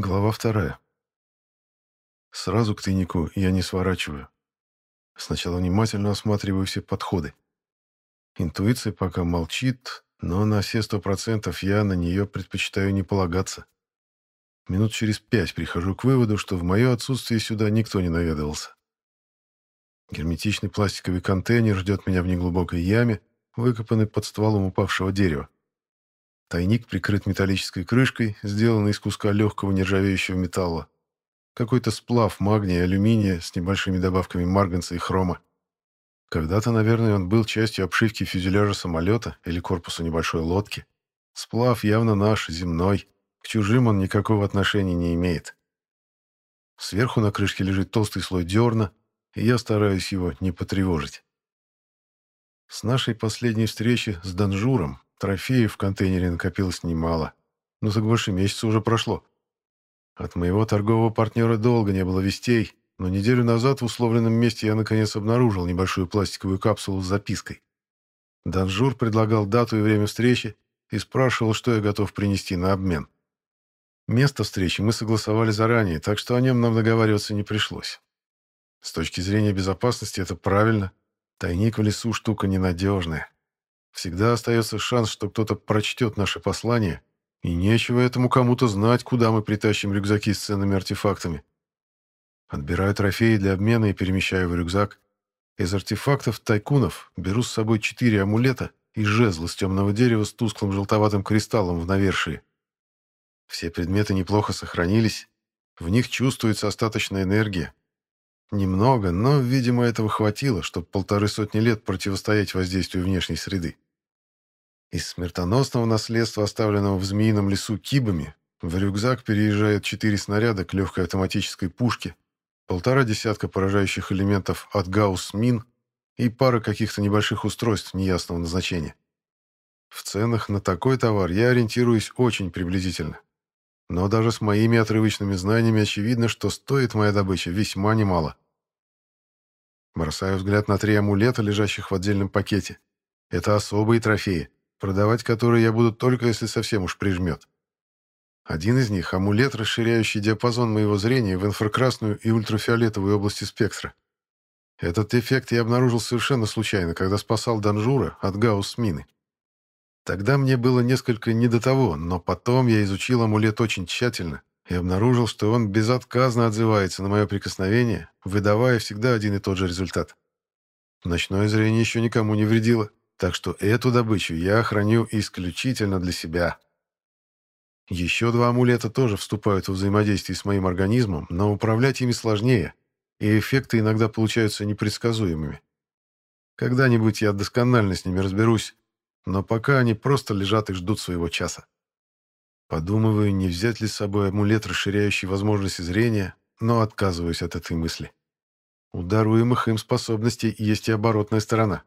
Глава вторая. Сразу к тайнику я не сворачиваю. Сначала внимательно осматриваю все подходы. Интуиция пока молчит, но на все сто процентов я на нее предпочитаю не полагаться. Минут через пять прихожу к выводу, что в мое отсутствие сюда никто не наведывался. Герметичный пластиковый контейнер ждет меня в неглубокой яме, выкопанной под стволом упавшего дерева. Тайник прикрыт металлической крышкой, сделанной из куска легкого нержавеющего металла. Какой-то сплав магния и алюминия с небольшими добавками марганца и хрома. Когда-то, наверное, он был частью обшивки фюзеляжа самолета или корпуса небольшой лодки. Сплав явно наш, земной. К чужим он никакого отношения не имеет. Сверху на крышке лежит толстый слой дерна, и я стараюсь его не потревожить. С нашей последней встречи с Данжуром трофеев в контейнере накопилось немало. но так больше месяца уже прошло. От моего торгового партнера долго не было вестей, но неделю назад в условленном месте я наконец обнаружил небольшую пластиковую капсулу с запиской. Данжур предлагал дату и время встречи и спрашивал, что я готов принести на обмен. Место встречи мы согласовали заранее, так что о нем нам договариваться не пришлось. С точки зрения безопасности это правильно. Тайник в лесу штука ненадежная. Всегда остается шанс, что кто-то прочтет наше послание, и нечего этому кому-то знать, куда мы притащим рюкзаки с ценными артефактами. Отбираю трофеи для обмена и перемещаю в рюкзак. Из артефактов тайкунов беру с собой четыре амулета и жезл из темного дерева с тусклым желтоватым кристаллом в навершии. Все предметы неплохо сохранились, в них чувствуется остаточная энергия. Немного, но, видимо, этого хватило, чтобы полторы сотни лет противостоять воздействию внешней среды. Из смертоносного наследства, оставленного в Змеином лесу кибами, в рюкзак переезжают четыре снаряда к легкой автоматической пушке, полтора десятка поражающих элементов от гаусс-мин и пара каких-то небольших устройств неясного назначения. В ценах на такой товар я ориентируюсь очень приблизительно. Но даже с моими отрывочными знаниями очевидно, что стоит моя добыча весьма немало. Бросаю взгляд на три амулета, лежащих в отдельном пакете. Это особые трофеи продавать которые я буду только если совсем уж прижмет. Один из них — амулет, расширяющий диапазон моего зрения в инфракрасную и ультрафиолетовую области спектра. Этот эффект я обнаружил совершенно случайно, когда спасал Данжура от гаусс-мины. Тогда мне было несколько не до того, но потом я изучил амулет очень тщательно и обнаружил, что он безотказно отзывается на мое прикосновение, выдавая всегда один и тот же результат. Ночное зрение еще никому не вредило. Так что эту добычу я храню исключительно для себя. Еще два амулета тоже вступают в взаимодействие с моим организмом, но управлять ими сложнее, и эффекты иногда получаются непредсказуемыми. Когда-нибудь я досконально с ними разберусь, но пока они просто лежат и ждут своего часа. Подумываю, не взять ли с собой амулет, расширяющий возможности зрения, но отказываюсь от этой мысли. У даруемых им способностей есть и оборотная сторона.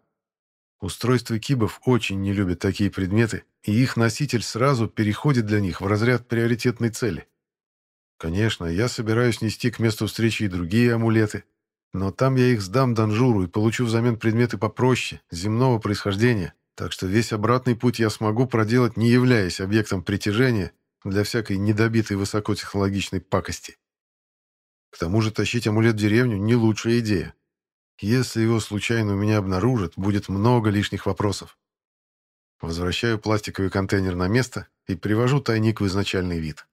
Устройства кибов очень не любят такие предметы, и их носитель сразу переходит для них в разряд приоритетной цели. Конечно, я собираюсь нести к месту встречи и другие амулеты, но там я их сдам Данжуру и получу взамен предметы попроще, земного происхождения, так что весь обратный путь я смогу проделать, не являясь объектом притяжения для всякой недобитой высокотехнологичной пакости. К тому же тащить амулет в деревню – не лучшая идея. Если его случайно у меня обнаружат, будет много лишних вопросов. Возвращаю пластиковый контейнер на место и привожу тайник в изначальный вид.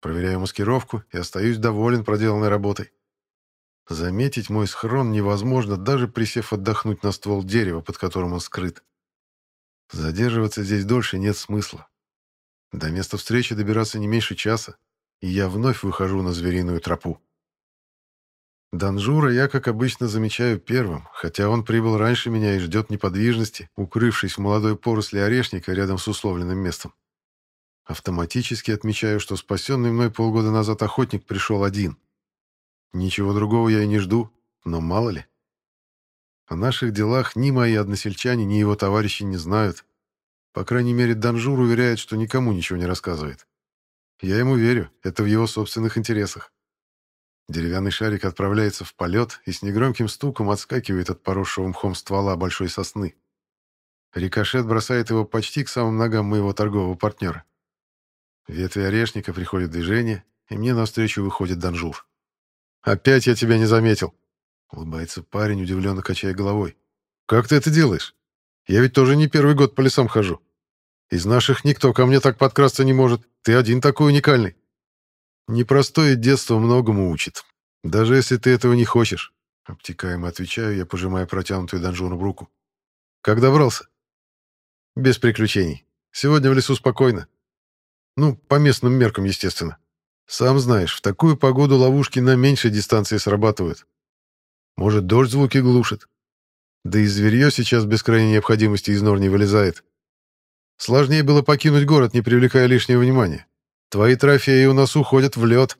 Проверяю маскировку и остаюсь доволен проделанной работой. Заметить мой схрон невозможно, даже присев отдохнуть на ствол дерева, под которым он скрыт. Задерживаться здесь дольше нет смысла. До места встречи добираться не меньше часа, и я вновь выхожу на звериную тропу. Данжура я, как обычно, замечаю первым, хотя он прибыл раньше меня и ждет неподвижности, укрывшись в молодой поросли орешника рядом с условленным местом. Автоматически отмечаю, что спасенный мной полгода назад охотник пришел один. Ничего другого я и не жду, но мало ли. О наших делах ни мои односельчане, ни его товарищи не знают. По крайней мере, Данжур уверяет, что никому ничего не рассказывает. Я ему верю, это в его собственных интересах. Деревянный шарик отправляется в полет и с негромким стуком отскакивает от поросшего мхом ствола большой сосны. Рикошет бросает его почти к самым ногам моего торгового партнера. Ветви орешника приходят в движение, и мне навстречу выходит Данжур. «Опять я тебя не заметил!» — улыбается парень, удивленно качая головой. «Как ты это делаешь? Я ведь тоже не первый год по лесам хожу. Из наших никто ко мне так подкрасться не может. Ты один такой уникальный. Непростое детство многому учит. Даже если ты этого не хочешь. Обтекаемо отвечаю я, пожимая протянутую Данжуру руку. Как добрался? Без приключений. Сегодня в лесу спокойно. Ну, по местным меркам, естественно. Сам знаешь, в такую погоду ловушки на меньшей дистанции срабатывают. Может, дождь звуки глушит. Да и зверье сейчас без крайней необходимости из нор не вылезает. Сложнее было покинуть город, не привлекая лишнего внимания. Твои трофеи у нас уходят в лед,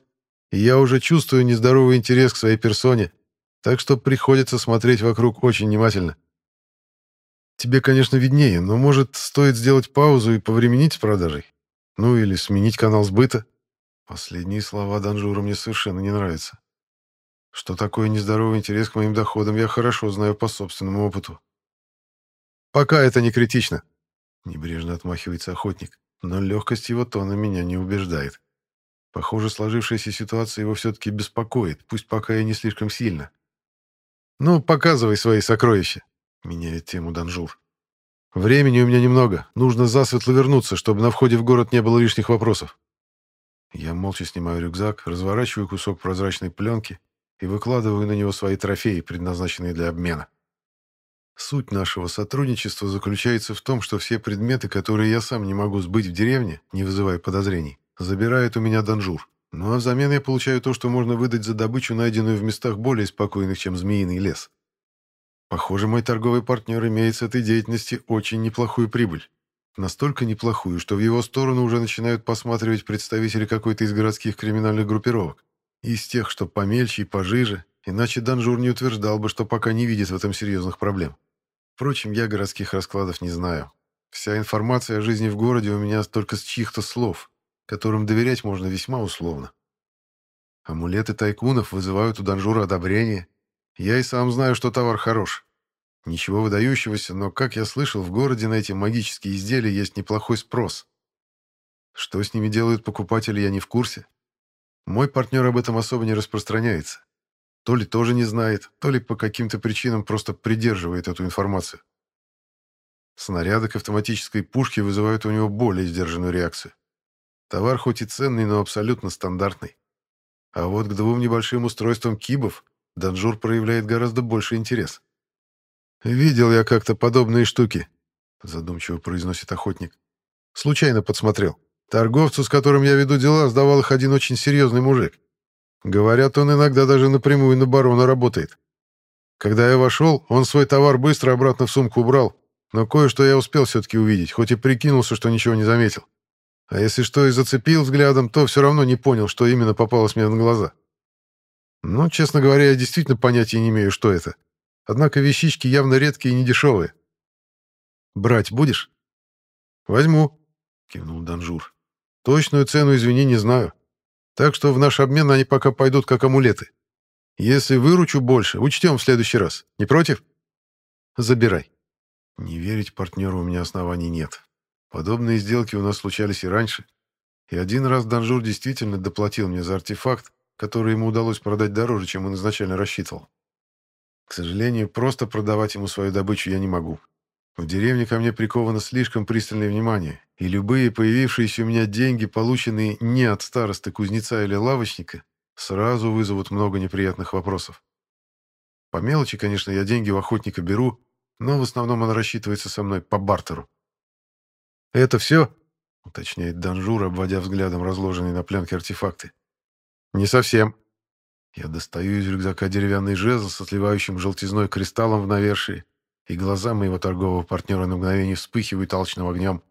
и я уже чувствую нездоровый интерес к своей персоне, так что приходится смотреть вокруг очень внимательно. Тебе, конечно, виднее, но, может, стоит сделать паузу и повременить с продажей? Ну, или сменить канал сбыта? Последние слова Данжура мне совершенно не нравятся. Что такое нездоровый интерес к моим доходам, я хорошо знаю по собственному опыту. Пока это не критично, Небрежно отмахивается охотник, но легкость его тона меня не убеждает. Похоже, сложившаяся ситуация его все-таки беспокоит, пусть пока и не слишком сильно. «Ну, показывай свои сокровища», — меняет тему Данжур. «Времени у меня немного. Нужно засветло вернуться, чтобы на входе в город не было лишних вопросов». Я молча снимаю рюкзак, разворачиваю кусок прозрачной пленки и выкладываю на него свои трофеи, предназначенные для обмена. Суть нашего сотрудничества заключается в том, что все предметы, которые я сам не могу сбыть в деревне, не вызывая подозрений, забирает у меня Данжур. Ну а взамен я получаю то, что можно выдать за добычу, найденную в местах более спокойных, чем змеиный лес. Похоже, мой торговый партнер имеет с этой деятельности очень неплохую прибыль. Настолько неплохую, что в его сторону уже начинают посматривать представители какой-то из городских криминальных группировок. Из тех, что помельче и пожиже, иначе Данжур не утверждал бы, что пока не видит в этом серьезных проблем. Впрочем, я городских раскладов не знаю. Вся информация о жизни в городе у меня только с чьих-то слов, которым доверять можно весьма условно. Амулеты тайкунов вызывают у Данжура одобрение. Я и сам знаю, что товар хорош. Ничего выдающегося, но, как я слышал, в городе на эти магические изделия есть неплохой спрос. Что с ними делают покупатели, я не в курсе. Мой партнер об этом особо не распространяется. То ли тоже не знает, то ли по каким-то причинам просто придерживает эту информацию. Снаряды к автоматической пушке вызывают у него более сдержанную реакцию. Товар хоть и ценный, но абсолютно стандартный. А вот к двум небольшим устройствам кибов Данжур проявляет гораздо больше интерес. «Видел я как-то подобные штуки», — задумчиво произносит охотник. «Случайно подсмотрел. Торговцу, с которым я веду дела, сдавал их один очень серьезный мужик. Говорят, он иногда даже напрямую на барона работает. Когда я вошел, он свой товар быстро обратно в сумку убрал, но кое-что я успел все-таки увидеть, хоть и прикинулся, что ничего не заметил. А если что и зацепил взглядом, то все равно не понял, что именно попалось мне на глаза. Ну, честно говоря, я действительно понятия не имею, что это. Однако вещички явно редкие и недешевые. «Брать будешь?» «Возьму», — кивнул Данжур. «Точную цену, извини, не знаю. Так что в наш обмен они пока пойдут как амулеты. Если выручу больше, учтем в следующий раз. Не против? Забирай. Не верить партнеру у меня оснований нет. Подобные сделки у нас случались и раньше. И один раз Данжур действительно доплатил мне за артефакт, который ему удалось продать дороже, чем он изначально рассчитывал. К сожалению, просто продавать ему свою добычу я не могу. В деревне ко мне приковано слишком пристальное внимание, и любые появившиеся у меня деньги, полученные не от старосты, кузнеца или лавочника, сразу вызовут много неприятных вопросов. По мелочи, конечно, я деньги у охотника беру, но в основном он рассчитывается со мной по бартеру. «Это все?» — уточняет Данжур, обводя взглядом разложенные на пленке артефакты. «Не совсем». Я достаю из рюкзака деревянный жезл с отливающим желтизной кристаллом в навершии и глаза моего торгового партнера на мгновение вспыхивают алчным огнем.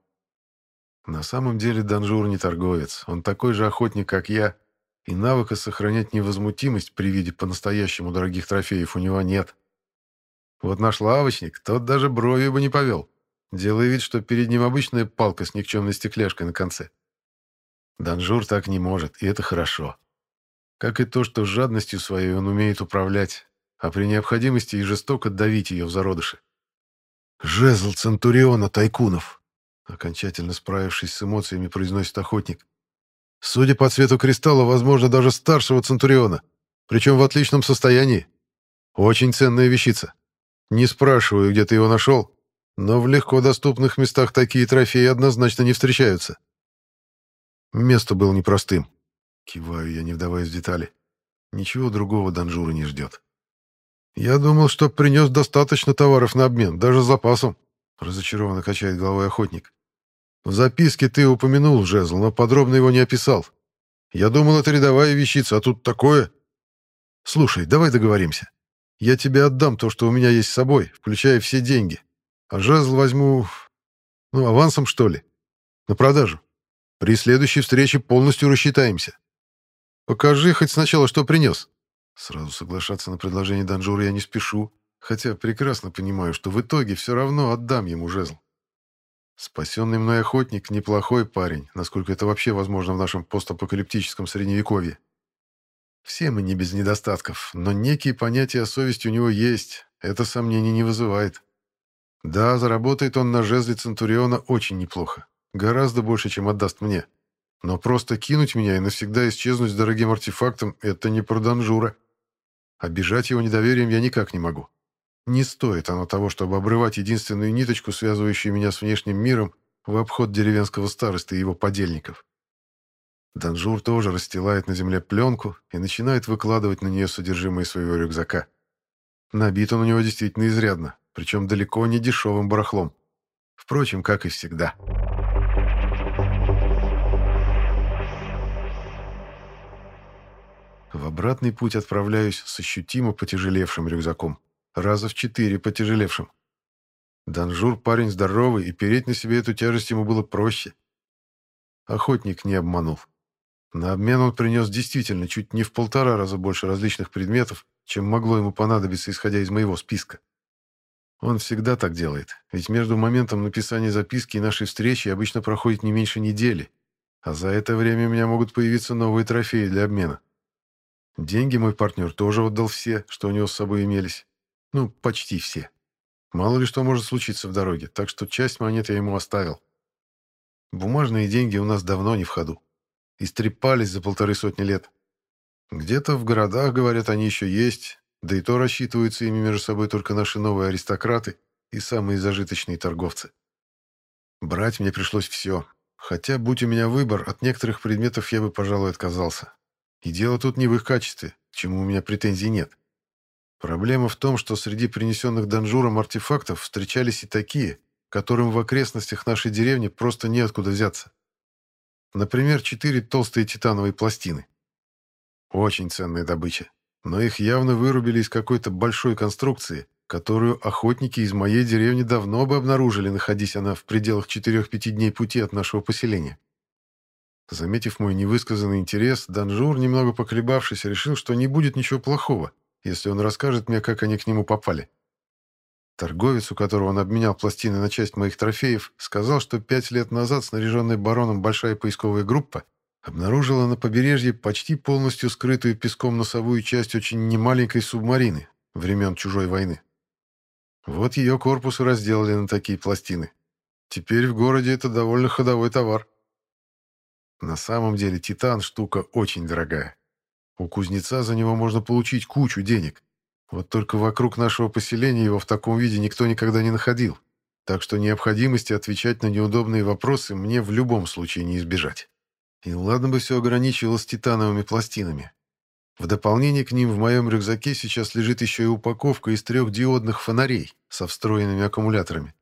На самом деле Данжур не торговец, он такой же охотник, как я, и навыка сохранять невозмутимость при виде по-настоящему дорогих трофеев у него нет. Вот наш лавочник, тот даже бровью бы не повел, делая вид, что перед ним обычная палка с никчемной стекляшкой на конце. Данжур так не может, и это хорошо. Как и то, что жадностью своей он умеет управлять, а при необходимости и жестоко давить ее в зародыше. «Жезл Центуриона Тайкунов!» Окончательно справившись с эмоциями, произносит охотник. Судя по цвету кристалла, возможно, даже старшего Центуриона, причем в отличном состоянии. Очень ценная вещица. Не спрашиваю, где ты его нашел, но в легко доступных местах такие трофеи однозначно не встречаются. Место было непростым. Киваю я, не вдаваясь в детали. Ничего другого Данжура не ждет. Я думал, что принес достаточно товаров на обмен, даже с запасом. Разочарованно качает головой охотник. В записке ты упомянул жезл, но подробно его не описал. Я думал, это рядовая вещица, а тут такое. Слушай, давай договоримся. Я тебе отдам то, что у меня есть с собой, включая все деньги. А жезл возьму... Ну, авансом, что ли? На продажу. При следующей встрече полностью рассчитаемся. Покажи хоть сначала, что принес. Сразу соглашаться на предложение Данжура я не спешу, хотя прекрасно понимаю, что в итоге все равно отдам ему жезл. Спасенный мной охотник — неплохой парень, насколько это вообще возможно в нашем постапокалиптическом средневековье. Все мы не без недостатков, но некие понятия о совести у него есть, это сомнений не вызывает. Да, заработает он на жезле Центуриона очень неплохо, гораздо больше, чем отдаст мне. Но просто кинуть меня и навсегда исчезнуть с дорогим артефактом — это не про Данжура. Обижать его недоверием я никак не могу. Не стоит оно того, чтобы обрывать единственную ниточку, связывающую меня с внешним миром, в обход деревенского старосты и его подельников. Данжур тоже расстилает на земле пленку и начинает выкладывать на нее содержимое своего рюкзака. Набит он у него действительно изрядно, причем далеко не дешевым барахлом. Впрочем, как и всегда. В обратный путь отправляюсь с ощутимо потяжелевшим рюкзаком раза в четыре потяжелевшим. Данжур парень здоровый, и переть на себе эту тяжесть ему было проще. Охотник не обманул. На обмен он принес действительно чуть не в полтора раза больше различных предметов, чем могло ему понадобиться, исходя из моего списка. Он всегда так делает, ведь между моментом написания записки и нашей встречи обычно проходит не меньше недели, а за это время у меня могут появиться новые трофеи для обмена. Деньги мой партнер тоже отдал все, что у него с собой имелись. Ну, почти все. Мало ли что может случиться в дороге, так что часть монет я ему оставил. Бумажные деньги у нас давно не в ходу. Истрепались за полторы сотни лет. Где-то в городах, говорят, они еще есть, да и то рассчитываются ими между собой только наши новые аристократы и самые зажиточные торговцы. Брать мне пришлось все, хотя, будь у меня выбор, от некоторых предметов я бы, пожалуй, отказался. И дело тут не в их качестве, чему у меня претензий нет. Проблема в том, что среди принесенных Данжуром артефактов встречались и такие, которым в окрестностях нашей деревни просто неоткуда взяться. Например, четыре толстые титановые пластины. Очень ценная добыча, но их явно вырубили из какой-то большой конструкции, которую охотники из моей деревни давно бы обнаружили, находясь она в пределах 4-5 дней пути от нашего поселения. Заметив мой невысказанный интерес, Данжур, немного поколебавшись, решил, что не будет ничего плохого, если он расскажет мне, как они к нему попали. Торговец, у которого он обменял пластины на часть моих трофеев, сказал, что пять лет назад снаряженная бароном большая поисковая группа обнаружила на побережье почти полностью скрытую песком носовую часть очень немаленькой субмарины времен чужой войны. Вот ее корпус и разделали на такие пластины. Теперь в городе это довольно ходовой товар. На самом деле «Титан» штука очень дорогая. У кузнеца за него можно получить кучу денег. Вот только вокруг нашего поселения его в таком виде никто никогда не находил. Так что необходимости отвечать на неудобные вопросы мне в любом случае не избежать. И ладно бы все ограничивалось титановыми пластинами. В дополнение к ним в моем рюкзаке сейчас лежит еще и упаковка из трех диодных фонарей со встроенными аккумуляторами.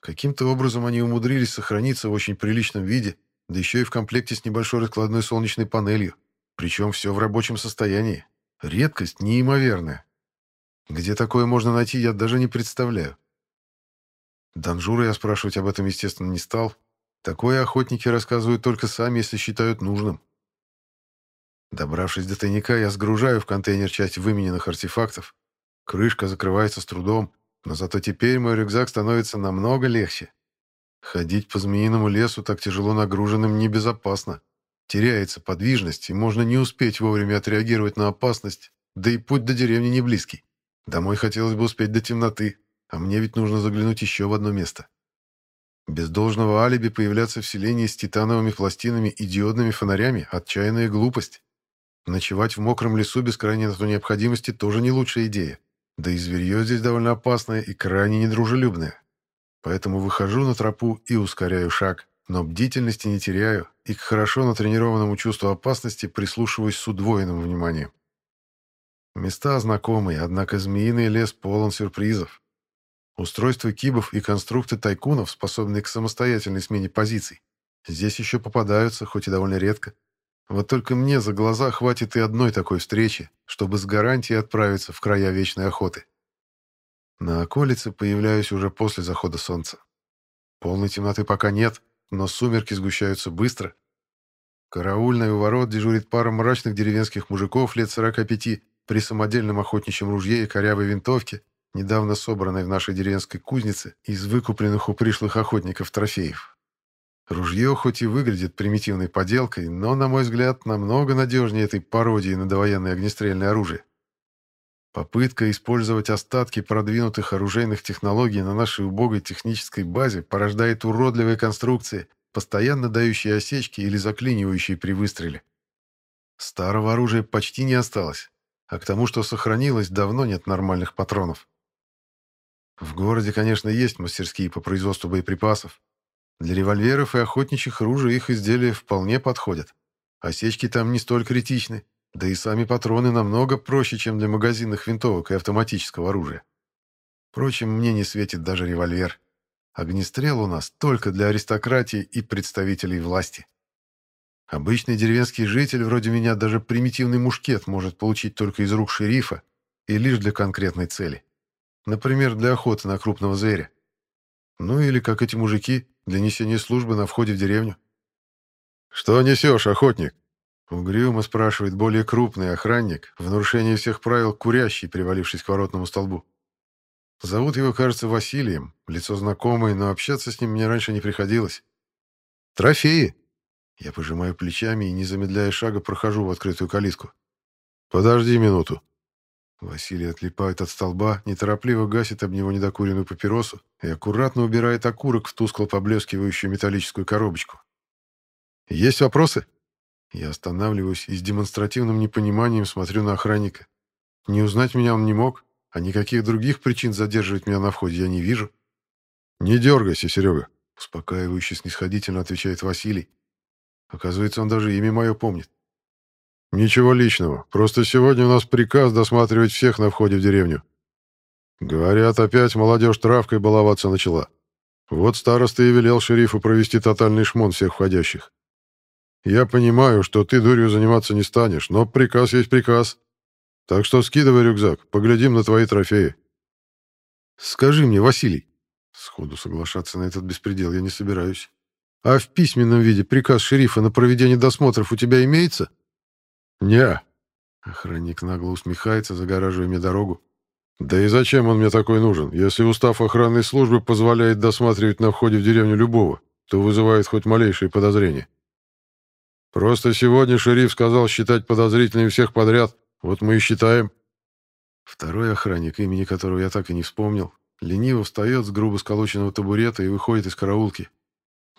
Каким-то образом они умудрились сохраниться в очень приличном виде, да еще и в комплекте с небольшой раскладной солнечной панелью. Причем все в рабочем состоянии. Редкость неимоверная. Где такое можно найти, я даже не представляю. Данжура я спрашивать об этом, естественно, не стал. Такое охотники рассказывают только сами, если считают нужным. Добравшись до тайника, я сгружаю в контейнер часть вымененных артефактов. Крышка закрывается с трудом, но зато теперь мой рюкзак становится намного легче. Ходить по змеиному лесу так тяжело нагруженным небезопасно. Теряется подвижность, и можно не успеть вовремя отреагировать на опасность, да и путь до деревни не близкий. Домой хотелось бы успеть до темноты, а мне ведь нужно заглянуть еще в одно место. Без должного алиби появляться в селении с титановыми пластинами и диодными фонарями – отчаянная глупость. Ночевать в мокром лесу без крайней на то необходимости тоже не лучшая идея. Да и зверье здесь довольно опасное и крайне недружелюбное. Поэтому выхожу на тропу и ускоряю шаг, но бдительности не теряю и к хорошо натренированному чувству опасности прислушиваюсь с удвоенным вниманием. Места знакомые, однако змеиный лес полон сюрпризов. Устройство кибов и конструкты тайкунов, способные к самостоятельной смене позиций, здесь еще попадаются, хоть и довольно редко. Вот только мне за глаза хватит и одной такой встречи, чтобы с гарантией отправиться в края вечной охоты. На околице появляюсь уже после захода солнца. Полной темноты пока нет, но сумерки сгущаются быстро. Караульный у ворот дежурит пара мрачных деревенских мужиков лет 45 при самодельном охотничьем ружье и корявой винтовке, недавно собранной в нашей деревенской кузнице из выкупленных у пришлых охотников трофеев. Ружье хоть и выглядит примитивной поделкой, но, на мой взгляд, намного надежнее этой пародии на довоенное огнестрельное оружие. Попытка использовать остатки продвинутых оружейных технологий на нашей убогой технической базе порождает уродливые конструкции, постоянно дающие осечки или заклинивающие при выстреле. Старого оружия почти не осталось, а к тому, что сохранилось, давно нет нормальных патронов. В городе, конечно, есть мастерские по производству боеприпасов. Для револьверов и охотничьих ружей их изделия вполне подходят. Осечки там не столь критичны, да и сами патроны намного проще, чем для магазинных винтовок и автоматического оружия. Впрочем, мне не светит даже револьвер. Огнестрел у нас только для аристократии и представителей власти. Обычный деревенский житель вроде меня даже примитивный мушкет может получить только из рук шерифа и лишь для конкретной цели. Например, для охоты на крупного зверя. Ну или, как эти мужики, для несения службы на входе в деревню. «Что несешь, охотник?» Угрюмо спрашивает более крупный охранник, в нарушении всех правил курящий, привалившись к воротному столбу. Зовут его, кажется, Василием, лицо знакомое, но общаться с ним мне раньше не приходилось. «Трофеи!» Я пожимаю плечами и, не замедляя шага, прохожу в открытую калитку. «Подожди минуту». Василий отлипает от столба, неторопливо гасит об него недокуренную папиросу и аккуратно убирает окурок в тускло поблескивающую металлическую коробочку. «Есть вопросы?» Я останавливаюсь и с демонстративным непониманием смотрю на охранника. Не узнать меня он не мог, а никаких других причин задерживать меня на входе я не вижу. «Не дергайся, Серега», — успокаивающе снисходительно отвечает Василий, Оказывается, он даже имя мое помнит. Ничего личного. Просто сегодня у нас приказ досматривать всех на входе в деревню. Говорят, опять молодежь травкой баловаться начала. Вот староста и велел шерифу провести тотальный шмон всех входящих. Я понимаю, что ты дурью заниматься не станешь, но приказ есть приказ. Так что скидывай рюкзак, поглядим на твои трофеи. Скажи мне, Василий, сходу соглашаться на этот беспредел я не собираюсь. А в письменном виде приказ шерифа на проведение досмотров у тебя имеется? Не. Охранник нагло усмехается, загораживая мне дорогу. Да и зачем он мне такой нужен, если устав охранной службы позволяет досматривать на входе в деревню любого, кто вызывает хоть малейшие подозрения? Просто сегодня шериф сказал считать подозрительными всех подряд, вот мы и считаем. Второй охранник, имени которого я так и не вспомнил, лениво встает с грубо сколоченного табурета и выходит из караулки.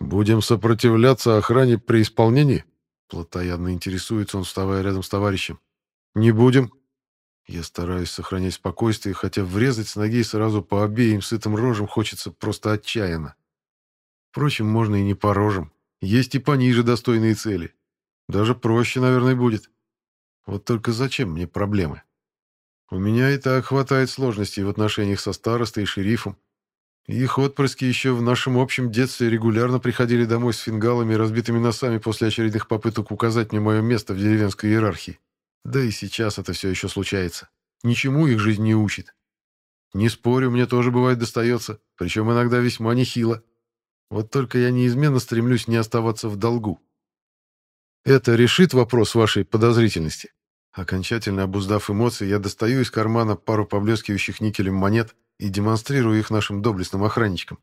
«Будем сопротивляться охране при исполнении?» Плотоядно интересуется он, вставая рядом с товарищем. «Не будем». Я стараюсь сохранять спокойствие, хотя врезать с ноги сразу по обеим сытым рожам хочется просто отчаянно. Впрочем, можно и не по рожам. Есть и пониже достойные цели. Даже проще, наверное, будет. Вот только зачем мне проблемы? У меня и так хватает сложностей в отношениях со старостой и шерифом. Их отпрыски еще в нашем общем детстве регулярно приходили домой с фингалами и разбитыми носами после очередных попыток указать мне мое место в деревенской иерархии. Да и сейчас это все еще случается. Ничему их жизнь не учит. Не спорю, мне тоже бывает достается, причем иногда весьма нехило. Вот только я неизменно стремлюсь не оставаться в долгу. Это решит вопрос вашей подозрительности. Окончательно обуздав эмоции, я достаю из кармана пару поблескивающих никелем монет и демонстрирую их нашим доблестным охранничкам.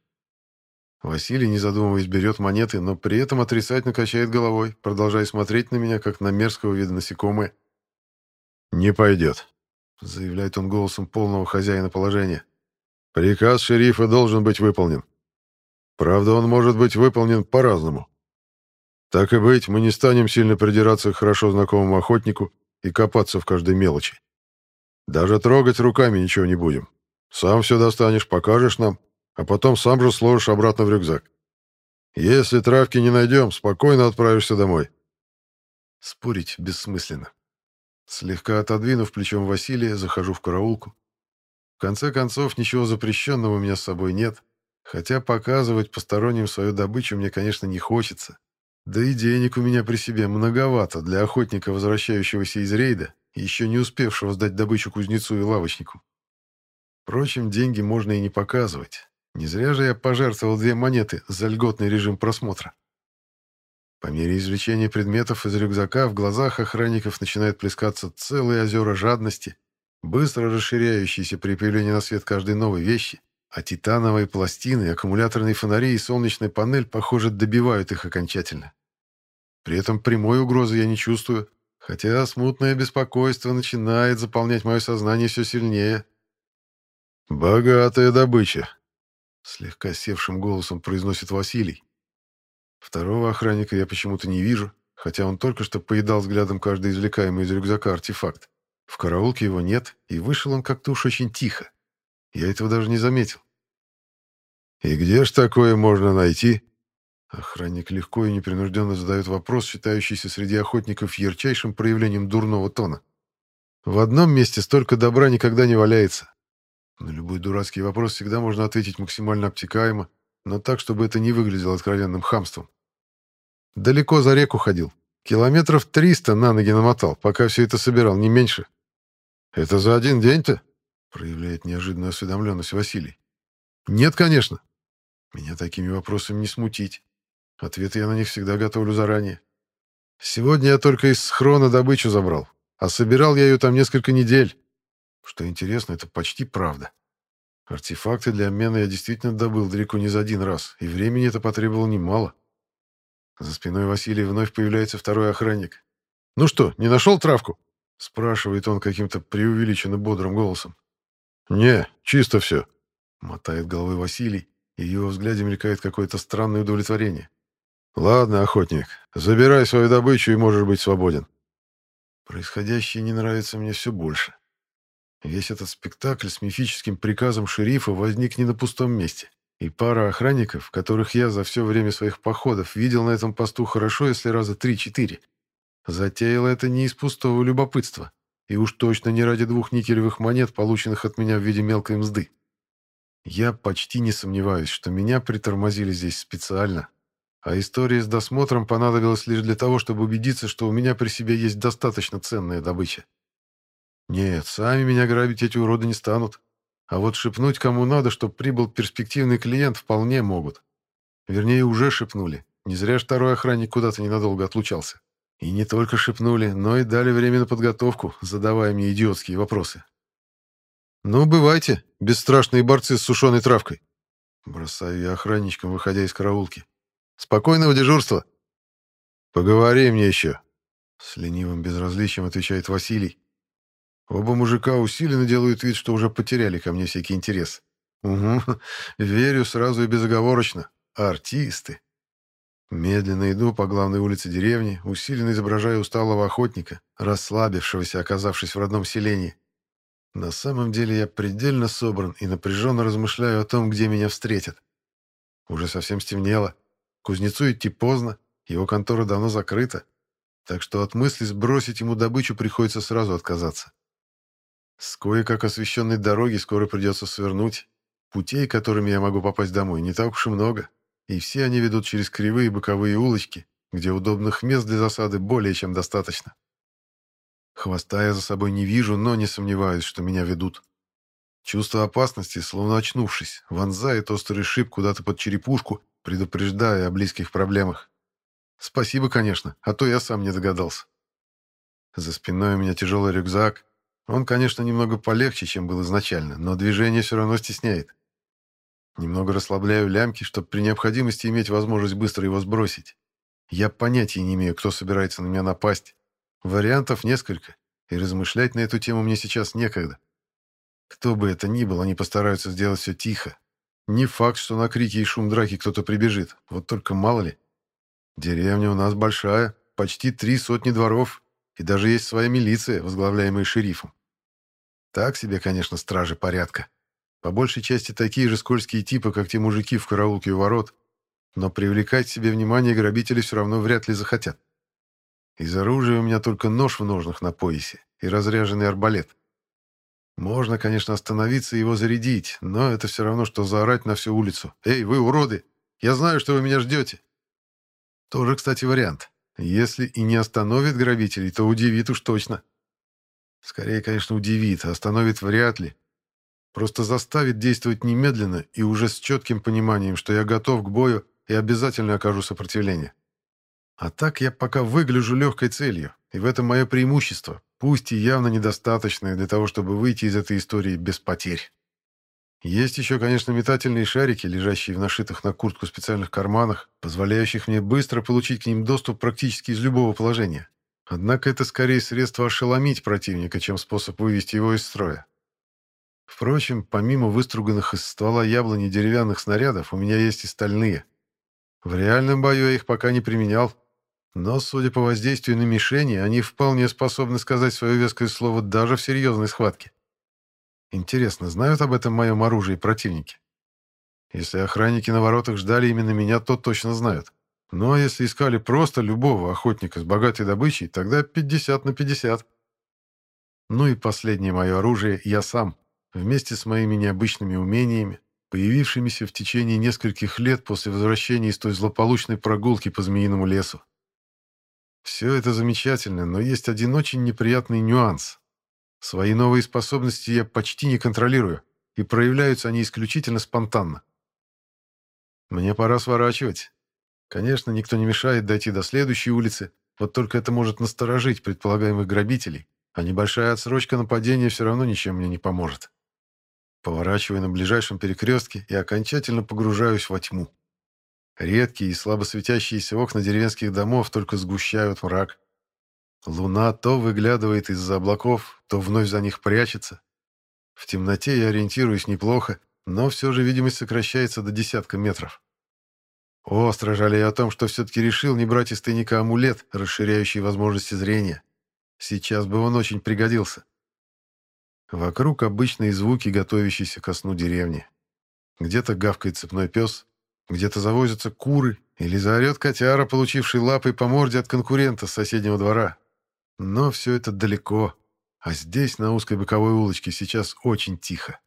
Василий, не задумываясь, берет монеты, но при этом отрицательно качает головой, продолжая смотреть на меня, как на мерзкого вида насекомое. «Не пойдет», — заявляет он голосом полного хозяина положения. «Приказ шерифа должен быть выполнен». Правда, он может быть выполнен по-разному. Так и быть, мы не станем сильно придираться к хорошо знакомому охотнику и копаться в каждой мелочи. Даже трогать руками ничего не будем. Сам все достанешь, покажешь нам, а потом сам же сложишь обратно в рюкзак. Если травки не найдем, спокойно отправишься домой. Спорить бессмысленно. Слегка отодвинув плечом Василия, захожу в караулку. В конце концов, ничего запрещенного у меня с собой нет, хотя показывать посторонним свою добычу мне, конечно, не хочется. Да и денег у меня при себе многовато для охотника, возвращающегося из рейда, еще не успевшего сдать добычу кузнецу и лавочнику. Впрочем, деньги можно и не показывать. Не зря же я пожертвовал две монеты за льготный режим просмотра. По мере извлечения предметов из рюкзака в глазах охранников начинают плескаться целые озера жадности, быстро расширяющиеся при появлении на свет каждой новой вещи, а титановые пластины, аккумуляторные фонари и солнечная панель, похоже, добивают их окончательно. При этом прямой угрозы я не чувствую, хотя смутное беспокойство начинает заполнять мое сознание все сильнее. «Богатая добыча», — слегка севшим голосом произносит Василий. Второго охранника я почему-то не вижу, хотя он только что поедал взглядом каждый извлекаемый из рюкзака артефакт. В караулке его нет, и вышел он как-то уж очень тихо. Я этого даже не заметил. «И где ж такое можно найти?» Охранник легко и непринужденно задает вопрос, считающийся среди охотников ярчайшим проявлением дурного тона. В одном месте столько добра никогда не валяется. На любой дурацкий вопрос всегда можно ответить максимально обтекаемо, но так, чтобы это не выглядело откровенным хамством. Далеко за реку ходил. Километров триста на ноги намотал, пока все это собирал, не меньше. «Это за один день-то?» — проявляет неожиданную осведомленность Василий. «Нет, конечно. Меня такими вопросами не смутить. Ответы я на них всегда готовлю заранее. Сегодня я только из схрона добычу забрал, а собирал я ее там несколько недель. Что интересно, это почти правда. Артефакты для обмена я действительно добыл далеко не за один раз, и времени это потребовало немало. За спиной Василия вновь появляется второй охранник. «Ну что, не нашел травку?» — спрашивает он каким-то преувеличенно бодрым голосом. «Не, чисто все», — мотает головой Василий, и в его взгляде мелькает какое-то странное удовлетворение. «Ладно, охотник, забирай свою добычу и можешь быть свободен». Происходящее не нравится мне все больше. Весь этот спектакль с мифическим приказом шерифа возник не на пустом месте. И пара охранников, которых я за все время своих походов видел на этом посту хорошо, если раза три-четыре, затеяло это не из пустого любопытства, и уж точно не ради двух никелевых монет, полученных от меня в виде мелкой мзды. Я почти не сомневаюсь, что меня притормозили здесь специально, а история с досмотром понадобилась лишь для того, чтобы убедиться, что у меня при себе есть достаточно ценная добыча. Нет, сами меня грабить эти уроды не станут. А вот шепнуть кому надо, чтобы прибыл перспективный клиент, вполне могут. Вернее, уже шепнули. Не зря второй охранник куда-то ненадолго отлучался. И не только шепнули, но и дали время на подготовку, задавая мне идиотские вопросы. «Ну, бывайте, бесстрашные борцы с сушеной травкой!» Бросаю я охранничкам, выходя из караулки. Спокойного дежурства. Поговори мне еще. С ленивым безразличием отвечает Василий. Оба мужика усиленно делают вид, что уже потеряли ко мне всякий интерес. Угу, верю сразу и безоговорочно. Артисты. Медленно иду по главной улице деревни, усиленно изображая усталого охотника, расслабившегося, оказавшись в родном селении. На самом деле я предельно собран и напряженно размышляю о том, где меня встретят. Уже совсем стемнело. Кузнецу идти поздно, его контора давно закрыта, так что от мысли сбросить ему добычу приходится сразу отказаться. С кое-как освещенной дороги скоро придется свернуть. Путей, которыми я могу попасть домой, не так уж и много, и все они ведут через кривые боковые улочки, где удобных мест для засады более чем достаточно. Хвоста я за собой не вижу, но не сомневаюсь, что меня ведут. Чувство опасности, словно очнувшись, вонзает острый шип куда-то под черепушку, предупреждая о близких проблемах. Спасибо, конечно, а то я сам не догадался. За спиной у меня тяжелый рюкзак. Он, конечно, немного полегче, чем был изначально, но движение все равно стесняет. Немного расслабляю лямки, чтобы при необходимости иметь возможность быстро его сбросить. Я понятия не имею, кто собирается на меня напасть. Вариантов несколько, и размышлять на эту тему мне сейчас некогда. Кто бы это ни был, они постараются сделать все тихо, Не факт, что на крики и шум драки кто-то прибежит. Вот только мало ли. Деревня у нас большая, почти три сотни дворов, и даже есть своя милиция, возглавляемая шерифом. Так себе, конечно, стражи порядка. По большей части такие же скользкие типы, как те мужики в караулке у ворот, но привлекать себе внимание грабители все равно вряд ли захотят. Из оружия у меня только нож в ножнах на поясе и разряженный арбалет. Можно, конечно, остановиться и его зарядить, но это все равно, что заорать на всю улицу. «Эй, вы уроды! Я знаю, что вы меня ждете!» Тоже, кстати, вариант. Если и не остановит грабителей, то удивит уж точно. Скорее, конечно, удивит, а остановит вряд ли. Просто заставит действовать немедленно и уже с четким пониманием, что я готов к бою и обязательно окажу сопротивление. А так я пока выгляжу легкой целью, и в этом мое преимущество, пусть и явно недостаточное для того, чтобы выйти из этой истории без потерь. Есть еще, конечно, метательные шарики, лежащие в нашитых на куртку специальных карманах, позволяющих мне быстро получить к ним доступ практически из любого положения. Однако это скорее средство ошеломить противника, чем способ вывести его из строя. Впрочем, помимо выструганных из ствола яблони деревянных снарядов, у меня есть и стальные. В реальном бою я их пока не применял, но, судя по воздействию на мишени, они вполне способны сказать свое веское слово даже в серьезной схватке. Интересно, знают об этом моем оружии противники? Если охранники на воротах ждали именно меня, то точно знают. Ну а если искали просто любого охотника с богатой добычей, тогда 50 на 50. Ну и последнее мое оружие — я сам, вместе с моими необычными умениями, появившимися в течение нескольких лет после возвращения из той злополучной прогулки по Змеиному лесу. Все это замечательно, но есть один очень неприятный нюанс. Свои новые способности я почти не контролирую, и проявляются они исключительно спонтанно. Мне пора сворачивать. Конечно, никто не мешает дойти до следующей улицы, вот только это может насторожить предполагаемых грабителей, а небольшая отсрочка нападения все равно ничем мне не поможет. Поворачиваю на ближайшем перекрестке и окончательно погружаюсь во тьму. Редкие и слабо светящиеся окна деревенских домов только сгущают мрак. Луна то выглядывает из-за облаков, то вновь за них прячется. В темноте я ориентируюсь неплохо, но все же видимость сокращается до десятка метров. Остро жалею о том, что все-таки решил не брать из тайника амулет, расширяющий возможности зрения. Сейчас бы он очень пригодился. Вокруг обычные звуки, готовящиеся ко сну деревни. Где-то гавкает цепной пес, где-то завозятся куры или заорет котяра, получивший лапой по морде от конкурента с соседнего двора. Но все это далеко, а здесь, на узкой боковой улочке, сейчас очень тихо.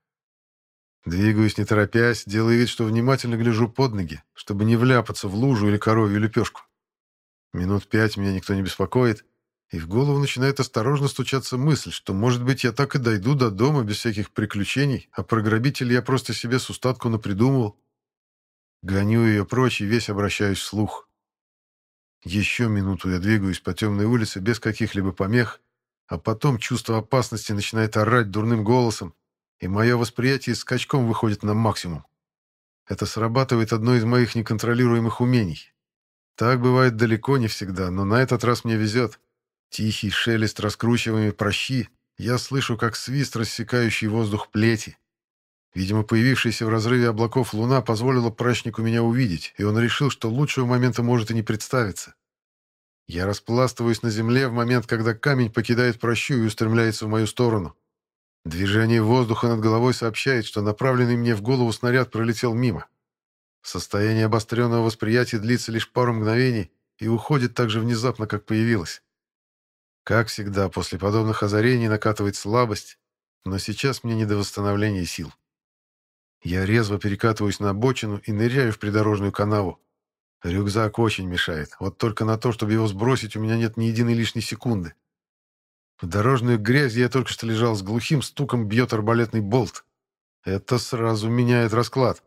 Двигаюсь не торопясь, делая вид, что внимательно гляжу под ноги, чтобы не вляпаться в лужу или коровью лепешку. Минут пять меня никто не беспокоит, и в голову начинает осторожно стучаться мысль, что, может быть, я так и дойду до дома без всяких приключений, а про грабителей я просто себе с устатку напридумывал. Гоню ее прочь и весь обращаюсь вслух. Еще минуту я двигаюсь по темной улице без каких-либо помех, а потом чувство опасности начинает орать дурным голосом, и мое восприятие скачком выходит на максимум. Это срабатывает одно из моих неконтролируемых умений. Так бывает далеко не всегда, но на этот раз мне везет. Тихий шелест раскручиваемой прощи, я слышу, как свист, рассекающий воздух плети. Видимо, появившаяся в разрыве облаков луна позволила прачнику меня увидеть, и он решил, что лучшего момента может и не представиться. Я распластываюсь на земле в момент, когда камень покидает прощу и устремляется в мою сторону. Движение воздуха над головой сообщает, что направленный мне в голову снаряд пролетел мимо. Состояние обостренного восприятия длится лишь пару мгновений и уходит так же внезапно, как появилось. Как всегда, после подобных озарений накатывает слабость, но сейчас мне не до восстановления сил. Я резво перекатываюсь на обочину и ныряю в придорожную канаву. Рюкзак очень мешает, вот только на то, чтобы его сбросить, у меня нет ни единой лишней секунды. В дорожную грязь я только что лежал с глухим стуком бьет арбалетный болт. Это сразу меняет расклад.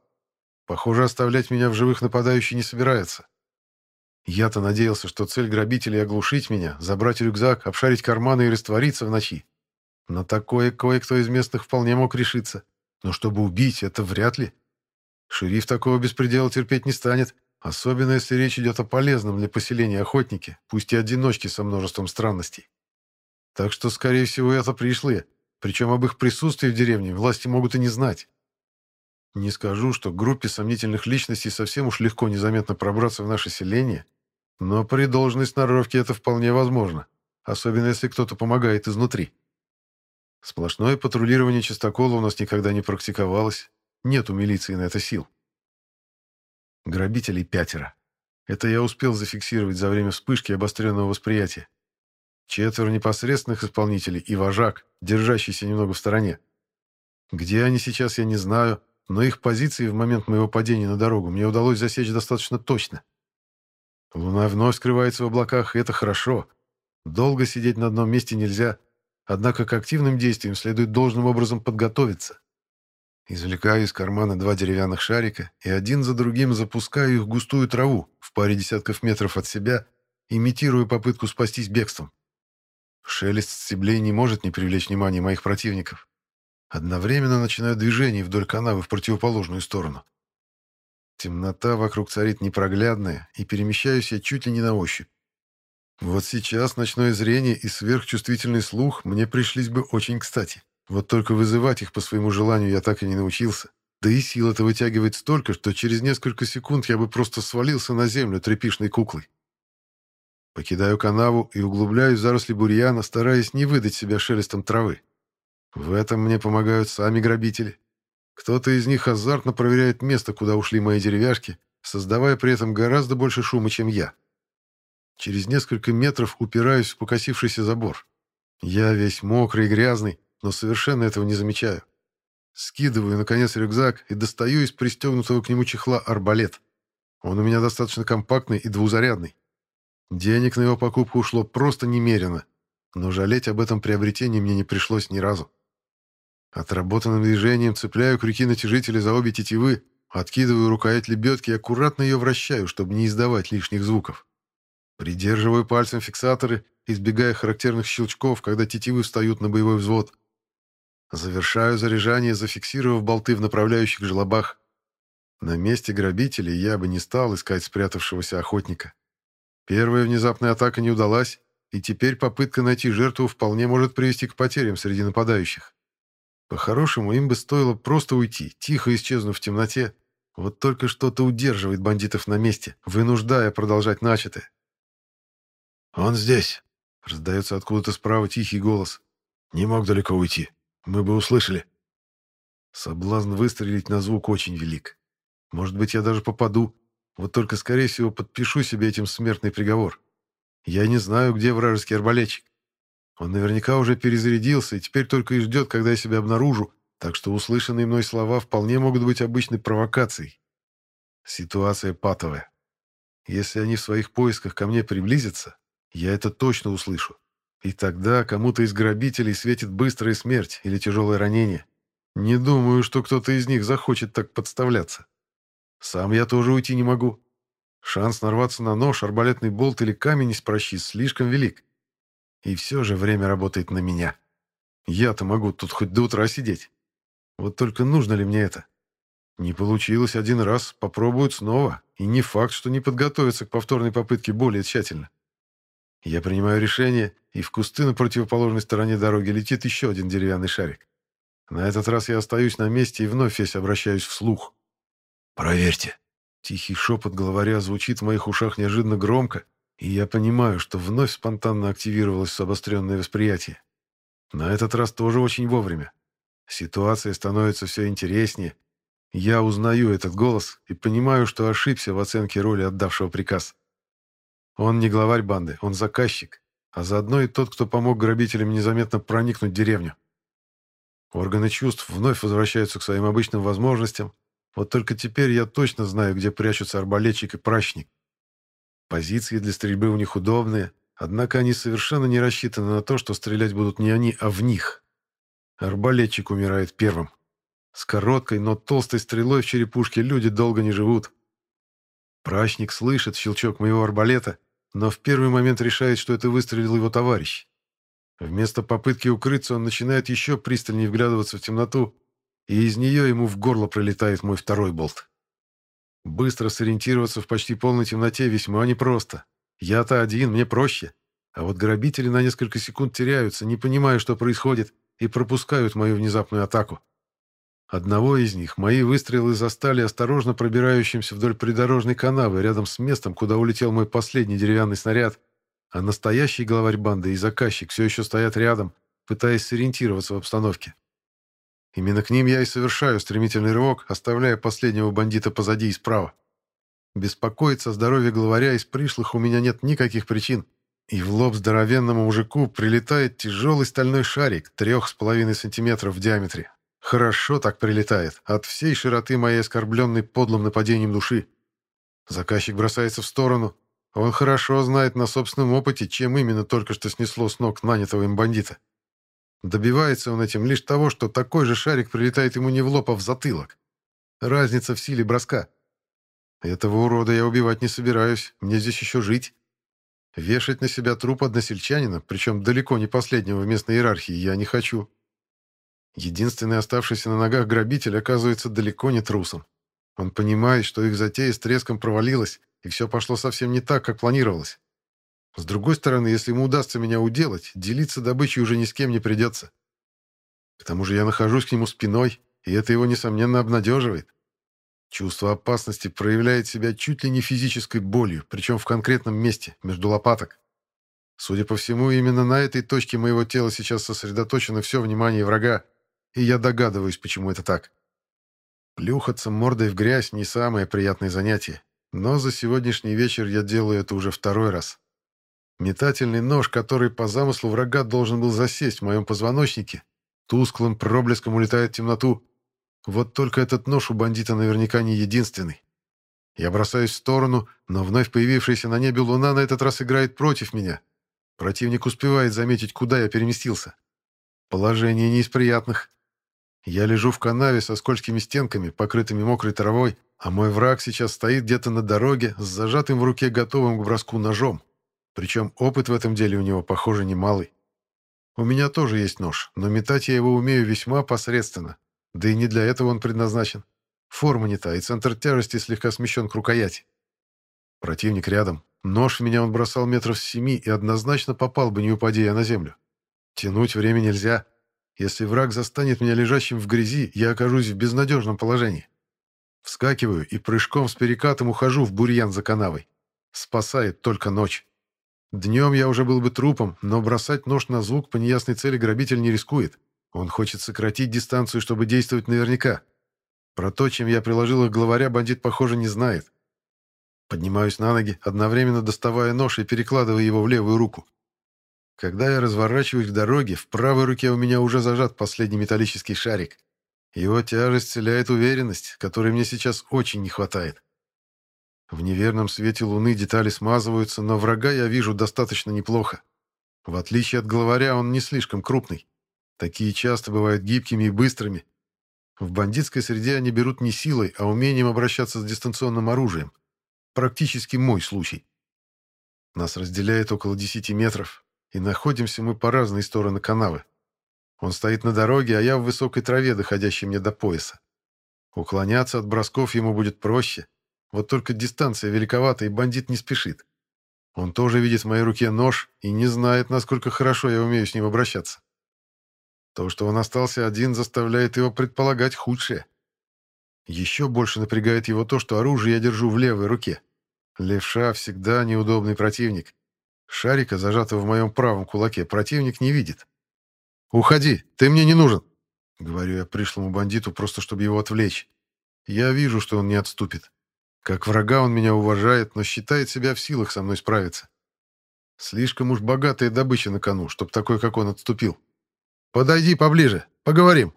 Похоже, оставлять меня в живых нападающий не собирается. Я-то надеялся, что цель грабителей — оглушить меня, забрать рюкзак, обшарить карманы и раствориться в ночи. На такое кое-кто из местных вполне мог решиться. Но чтобы убить, это вряд ли. Шериф такого беспредела терпеть не станет, особенно если речь идет о полезном для поселения охотнике, пусть и одиночке со множеством странностей. Так что, скорее всего, это пришлые, причем об их присутствии в деревне власти могут и не знать. Не скажу, что группе сомнительных личностей совсем уж легко незаметно пробраться в наше селение, но при должной сноровке это вполне возможно, особенно если кто-то помогает изнутри. Сплошное патрулирование чистокола у нас никогда не практиковалось, нет у милиции на это сил. Грабителей пятеро. Это я успел зафиксировать за время вспышки обостренного восприятия. Четверо непосредственных исполнителей и вожак, держащийся немного в стороне. Где они сейчас, я не знаю, но их позиции в момент моего падения на дорогу мне удалось засечь достаточно точно. Луна вновь скрывается в облаках, и это хорошо. Долго сидеть на одном месте нельзя, однако к активным действиям следует должным образом подготовиться. Извлекаю из кармана два деревянных шарика и один за другим запускаю их в густую траву в паре десятков метров от себя, имитируя попытку спастись бегством. Шелест стеблей не может не привлечь внимания моих противников. Одновременно начинаю движение вдоль канавы в противоположную сторону. Темнота вокруг царит непроглядная, и перемещаюсь я чуть ли не на ощупь. Вот сейчас ночное зрение и сверхчувствительный слух мне пришлись бы очень кстати. Вот только вызывать их по своему желанию я так и не научился. Да и сил это вытягивает столько, что через несколько секунд я бы просто свалился на землю тряпишной куклой. Покидаю канаву и углубляюсь в заросли бурьяна, стараясь не выдать себя шелестом травы. В этом мне помогают сами грабители. Кто-то из них азартно проверяет место, куда ушли мои деревяшки, создавая при этом гораздо больше шума, чем я. Через несколько метров упираюсь в покосившийся забор. Я весь мокрый и грязный, но совершенно этого не замечаю. Скидываю, наконец, рюкзак и достаю из пристегнутого к нему чехла арбалет. Он у меня достаточно компактный и двузарядный. Денег на его покупку ушло просто немерено, но жалеть об этом приобретении мне не пришлось ни разу. Отработанным движением цепляю крюки натяжителя за обе тетивы, откидываю рукоять лебедки и аккуратно ее вращаю, чтобы не издавать лишних звуков. Придерживаю пальцем фиксаторы, избегая характерных щелчков, когда тетивы встают на боевой взвод. Завершаю заряжание, зафиксировав болты в направляющих желобах. На месте грабителей я бы не стал искать спрятавшегося охотника. Первая внезапная атака не удалась, и теперь попытка найти жертву вполне может привести к потерям среди нападающих. По-хорошему, им бы стоило просто уйти, тихо исчезнув в темноте. Вот только что-то удерживает бандитов на месте, вынуждая продолжать начатое. «Он здесь!» — раздается откуда-то справа тихий голос. «Не мог далеко уйти. Мы бы услышали». Соблазн выстрелить на звук очень велик. Может быть, я даже попаду. Вот только, скорее всего, подпишу себе этим смертный приговор. Я не знаю, где вражеский арбалетчик. Он наверняка уже перезарядился и теперь только и ждет, когда я себя обнаружу, так что услышанные мной слова вполне могут быть обычной провокацией. Ситуация патовая. Если они в своих поисках ко мне приблизятся, я это точно услышу. И тогда кому-то из грабителей светит быстрая смерть или тяжелое ранение. Не думаю, что кто-то из них захочет так подставляться. Сам я тоже уйти не могу. Шанс нарваться на нож, арбалетный болт или камень из прощи слишком велик. И все же время работает на меня. Я-то могу тут хоть до утра сидеть. Вот только нужно ли мне это? Не получилось один раз, попробуют снова. И не факт, что не подготовятся к повторной попытке более тщательно. Я принимаю решение, и в кусты на противоположной стороне дороги летит еще один деревянный шарик. На этот раз я остаюсь на месте и вновь весь обращаюсь вслух. «Проверьте». Тихий шепот главаря звучит в моих ушах неожиданно громко, и я понимаю, что вновь спонтанно активировалось обостренное восприятие. На этот раз тоже очень вовремя. Ситуация становится все интереснее. Я узнаю этот голос и понимаю, что ошибся в оценке роли отдавшего приказ. Он не главарь банды, он заказчик, а заодно и тот, кто помог грабителям незаметно проникнуть в деревню. Органы чувств вновь возвращаются к своим обычным возможностям, вот только теперь я точно знаю, где прячутся арбалетчик и прачник. Позиции для стрельбы у них удобные, однако они совершенно не рассчитаны на то, что стрелять будут не они, а в них. Арбалетчик умирает первым. С короткой, но толстой стрелой в черепушке люди долго не живут. Прачник слышит щелчок моего арбалета, но в первый момент решает, что это выстрелил его товарищ. Вместо попытки укрыться он начинает еще пристальнее вглядываться в темноту, и из нее ему в горло пролетает мой второй болт. Быстро сориентироваться в почти полной темноте весьма непросто. Я-то один, мне проще. А вот грабители на несколько секунд теряются, не понимая, что происходит, и пропускают мою внезапную атаку. Одного из них мои выстрелы застали осторожно пробирающимся вдоль придорожной канавы рядом с местом, куда улетел мой последний деревянный снаряд, а настоящий главарь банды и заказчик все еще стоят рядом, пытаясь сориентироваться в обстановке. Именно к ним я и совершаю стремительный рывок, оставляя последнего бандита позади и справа. Беспокоиться о здоровье главаря из пришлых у меня нет никаких причин, и в лоб здоровенному мужику прилетает тяжелый стальной шарик трех с половиной сантиметров в диаметре. Хорошо так прилетает, от всей широты моей оскорбленной подлым нападением души. Заказчик бросается в сторону. Он хорошо знает на собственном опыте, чем именно только что снесло с ног нанятого им бандита. Добивается он этим лишь того, что такой же шарик прилетает ему не в лоб, а в затылок. Разница в силе броска. Этого урода я убивать не собираюсь, мне здесь еще жить. Вешать на себя труп односельчанина, причем далеко не последнего в местной иерархии, я не хочу. Единственный оставшийся на ногах грабитель оказывается далеко не трусом. Он понимает, что их затея с треском провалилась, и все пошло совсем не так, как планировалось. С другой стороны, если ему удастся меня уделать, делиться добычей уже ни с кем не придется. К тому же я нахожусь к нему спиной, и это его, несомненно, обнадеживает. Чувство опасности проявляет себя чуть ли не физической болью, причем в конкретном месте, между лопаток. Судя по всему, именно на этой точке моего тела сейчас сосредоточено все внимание врага, и я догадываюсь, почему это так. Плюхаться мордой в грязь — не самое приятное занятие, но за сегодняшний вечер я делаю это уже второй раз. Метательный нож, который по замыслу врага должен был засесть в моем позвоночнике, тусклым проблеском улетает в темноту. Вот только этот нож у бандита наверняка не единственный. Я бросаюсь в сторону, но вновь появившаяся на небе луна на этот раз играет против меня. Противник успевает заметить, куда я переместился. Положение не из приятных. Я лежу в канаве со скользкими стенками, покрытыми мокрой травой, а мой враг сейчас стоит где-то на дороге с зажатым в руке готовым к броску ножом. Причем опыт в этом деле у него, похоже, немалый. У меня тоже есть нож, но метать я его умею весьма посредственно. Да и не для этого он предназначен. Форма не та, и центр тяжести слегка смещен к рукояти. Противник рядом. Нож в меня он бросал метров с семи и однозначно попал бы, не упадя на землю. Тянуть время нельзя. Если враг застанет меня лежащим в грязи, я окажусь в безнадежном положении. Вскакиваю и прыжком с перекатом ухожу в бурьян за канавой. Спасает только ночь. Днем я уже был бы трупом, но бросать нож на звук по неясной цели грабитель не рискует. Он хочет сократить дистанцию, чтобы действовать наверняка. Про то, чем я приложил их главаря, бандит, похоже, не знает. Поднимаюсь на ноги, одновременно доставая нож и перекладывая его в левую руку. Когда я разворачиваюсь к дороге, в правой руке у меня уже зажат последний металлический шарик. Его тяжесть вселяет уверенность, которой мне сейчас очень не хватает. В неверном свете луны детали смазываются, но врага я вижу достаточно неплохо. В отличие от главаря, он не слишком крупный. Такие часто бывают гибкими и быстрыми. В бандитской среде они берут не силой, а умением обращаться с дистанционным оружием. Практически мой случай. Нас разделяет около 10 метров, и находимся мы по разные стороны канавы. Он стоит на дороге, а я в высокой траве, доходящей мне до пояса. Уклоняться от бросков ему будет проще. Вот только дистанция великовата, и бандит не спешит. Он тоже видит в моей руке нож и не знает, насколько хорошо я умею с ним обращаться. То, что он остался один, заставляет его предполагать худшее. Еще больше напрягает его то, что оружие я держу в левой руке. Левша всегда неудобный противник. Шарика, зажатого в моем правом кулаке, противник не видит. «Уходи, ты мне не нужен!» Говорю я пришлому бандиту, просто чтобы его отвлечь. Я вижу, что он не отступит. Как врага он меня уважает, но считает себя в силах со мной справиться. Слишком уж богатая добыча на кону, чтоб такой, как он, отступил. «Подойди поближе, поговорим!»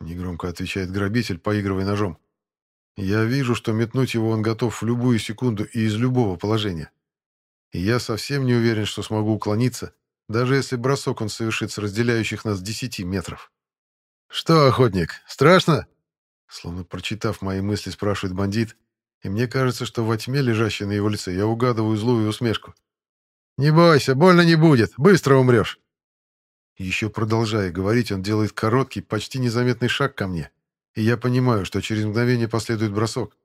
Негромко отвечает грабитель, поигрывая ножом. Я вижу, что метнуть его он готов в любую секунду и из любого положения. Я совсем не уверен, что смогу уклониться, даже если бросок он совершит с разделяющих нас десяти метров. «Что, охотник, страшно?» Словно прочитав мои мысли, спрашивает бандит, и мне кажется, что во тьме, лежащей на его лице, я угадываю злую усмешку. «Не бойся, больно не будет, быстро умрешь!» Еще продолжая говорить, он делает короткий, почти незаметный шаг ко мне, и я понимаю, что через мгновение последует бросок.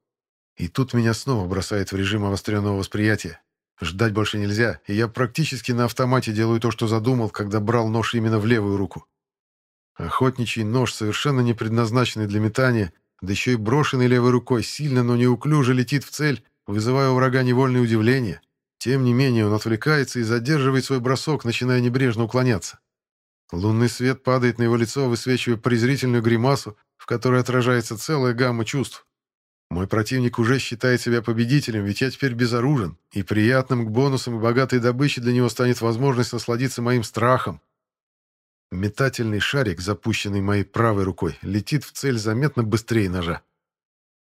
И тут меня снова бросает в режим обостренного восприятия. Ждать больше нельзя, и я практически на автомате делаю то, что задумал, когда брал нож именно в левую руку. Охотничий нож, совершенно не предназначенный для метания, да еще и брошенный левой рукой, сильно, но неуклюже летит в цель, вызывая у врага невольное удивление. Тем не менее он отвлекается и задерживает свой бросок, начиная небрежно уклоняться. Лунный свет падает на его лицо, высвечивая презрительную гримасу, в которой отражается целая гамма чувств. Мой противник уже считает себя победителем, ведь я теперь безоружен, и приятным к бонусам и богатой добыче для него станет возможность насладиться моим страхом. Метательный шарик, запущенный моей правой рукой, летит в цель заметно быстрее ножа.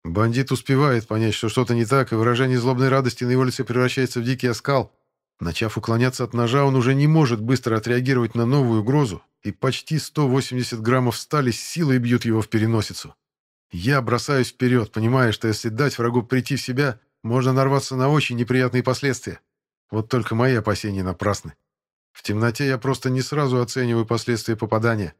Бандит успевает понять, что что-то не так, и выражение злобной радости на его лице превращается в дикий оскал. Начав уклоняться от ножа, он уже не может быстро отреагировать на новую угрозу, и почти 180 граммов стали с силой бьют его в переносицу. Я бросаюсь вперед, понимая, что если дать врагу прийти в себя, можно нарваться на очень неприятные последствия. Вот только мои опасения напрасны. В темноте я просто не сразу оцениваю последствия попадания.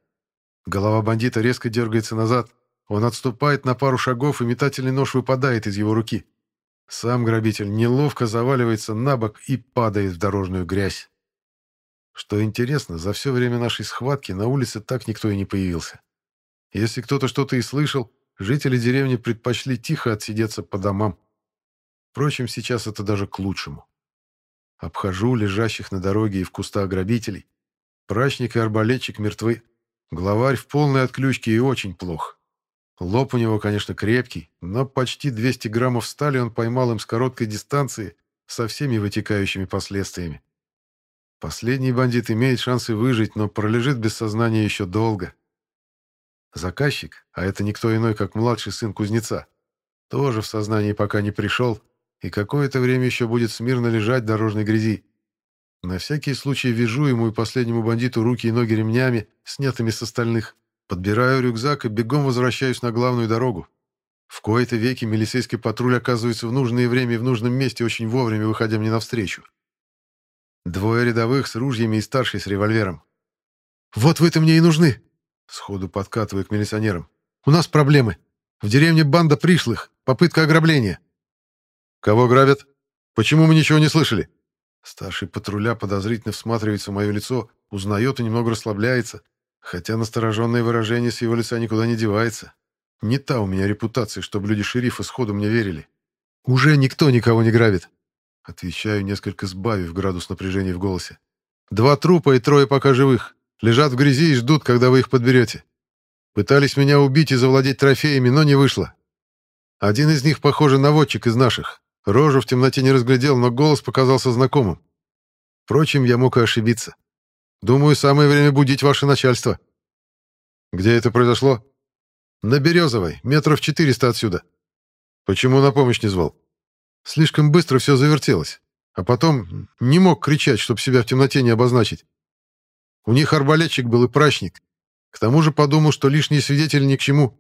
Голова бандита резко дергается назад. Он отступает на пару шагов, и метательный нож выпадает из его руки. Сам грабитель неловко заваливается на бок и падает в дорожную грязь. Что интересно, за все время нашей схватки на улице так никто и не появился. Если кто-то что-то и слышал, жители деревни предпочли тихо отсидеться по домам. Впрочем, сейчас это даже к лучшему. Обхожу лежащих на дороге и в кустах грабителей. Прачник и арбалетчик мертвы. Главарь в полной отключке и очень плох. Лоб у него, конечно, крепкий, но почти 200 граммов стали он поймал им с короткой дистанции со всеми вытекающими последствиями. Последний бандит имеет шансы выжить, но пролежит без сознания еще долго. Заказчик, а это никто иной, как младший сын кузнеца, тоже в сознании пока не пришел, и какое-то время еще будет смирно лежать в дорожной грязи. На всякий случай вяжу ему и последнему бандиту руки и ноги ремнями, снятыми с остальных. Подбираю рюкзак и бегом возвращаюсь на главную дорогу. В кои-то веки милицейский патруль оказывается в нужное время и в нужном месте, очень вовремя выходя мне навстречу. Двое рядовых с ружьями и старший с револьвером. «Вот вы-то мне и нужны!» Сходу подкатываю к милиционерам. «У нас проблемы. В деревне банда пришлых. Попытка ограбления. «Кого грабят? Почему мы ничего не слышали?» Старший патруля подозрительно всматривается в мое лицо, узнает и немного расслабляется, хотя настороженное выражение с его лица никуда не девается. Не та у меня репутация, чтобы люди шерифа сходу мне верили. «Уже никто никого не грабит», — отвечаю, несколько сбавив градус напряжения в голосе. «Два трупа и трое пока живых. Лежат в грязи и ждут, когда вы их подберете. Пытались меня убить и завладеть трофеями, но не вышло. Один из них, похоже, наводчик из наших. Рожу в темноте не разглядел, но голос показался знакомым. Впрочем, я мог и ошибиться. Думаю, самое время будить ваше начальство. Где это произошло? На Березовой, метров 400 отсюда. Почему на помощь не звал? Слишком быстро все завертелось. А потом не мог кричать, чтобы себя в темноте не обозначить. У них арбалетчик был и прачник. К тому же подумал, что лишние свидетели ни к чему.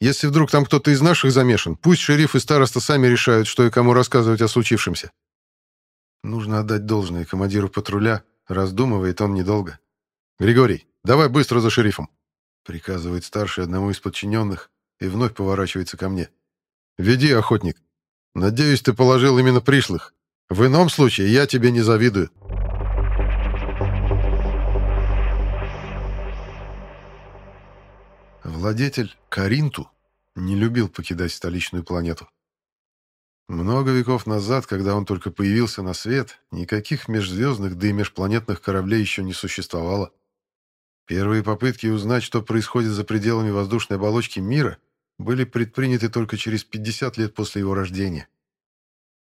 Если вдруг там кто-то из наших замешан, пусть шериф и староста сами решают, что и кому рассказывать о случившемся. Нужно отдать должное командиру патруля, раздумывает он недолго. «Григорий, давай быстро за шерифом!» приказывает старший одному из подчиненных и вновь поворачивается ко мне. «Веди, охотник. Надеюсь, ты положил именно пришлых. В ином случае я тебе не завидую». Владетель Каринту не любил покидать столичную планету. Много веков назад, когда он только появился на свет, никаких межзвездных, да и межпланетных кораблей еще не существовало. Первые попытки узнать, что происходит за пределами воздушной оболочки мира, были предприняты только через 50 лет после его рождения.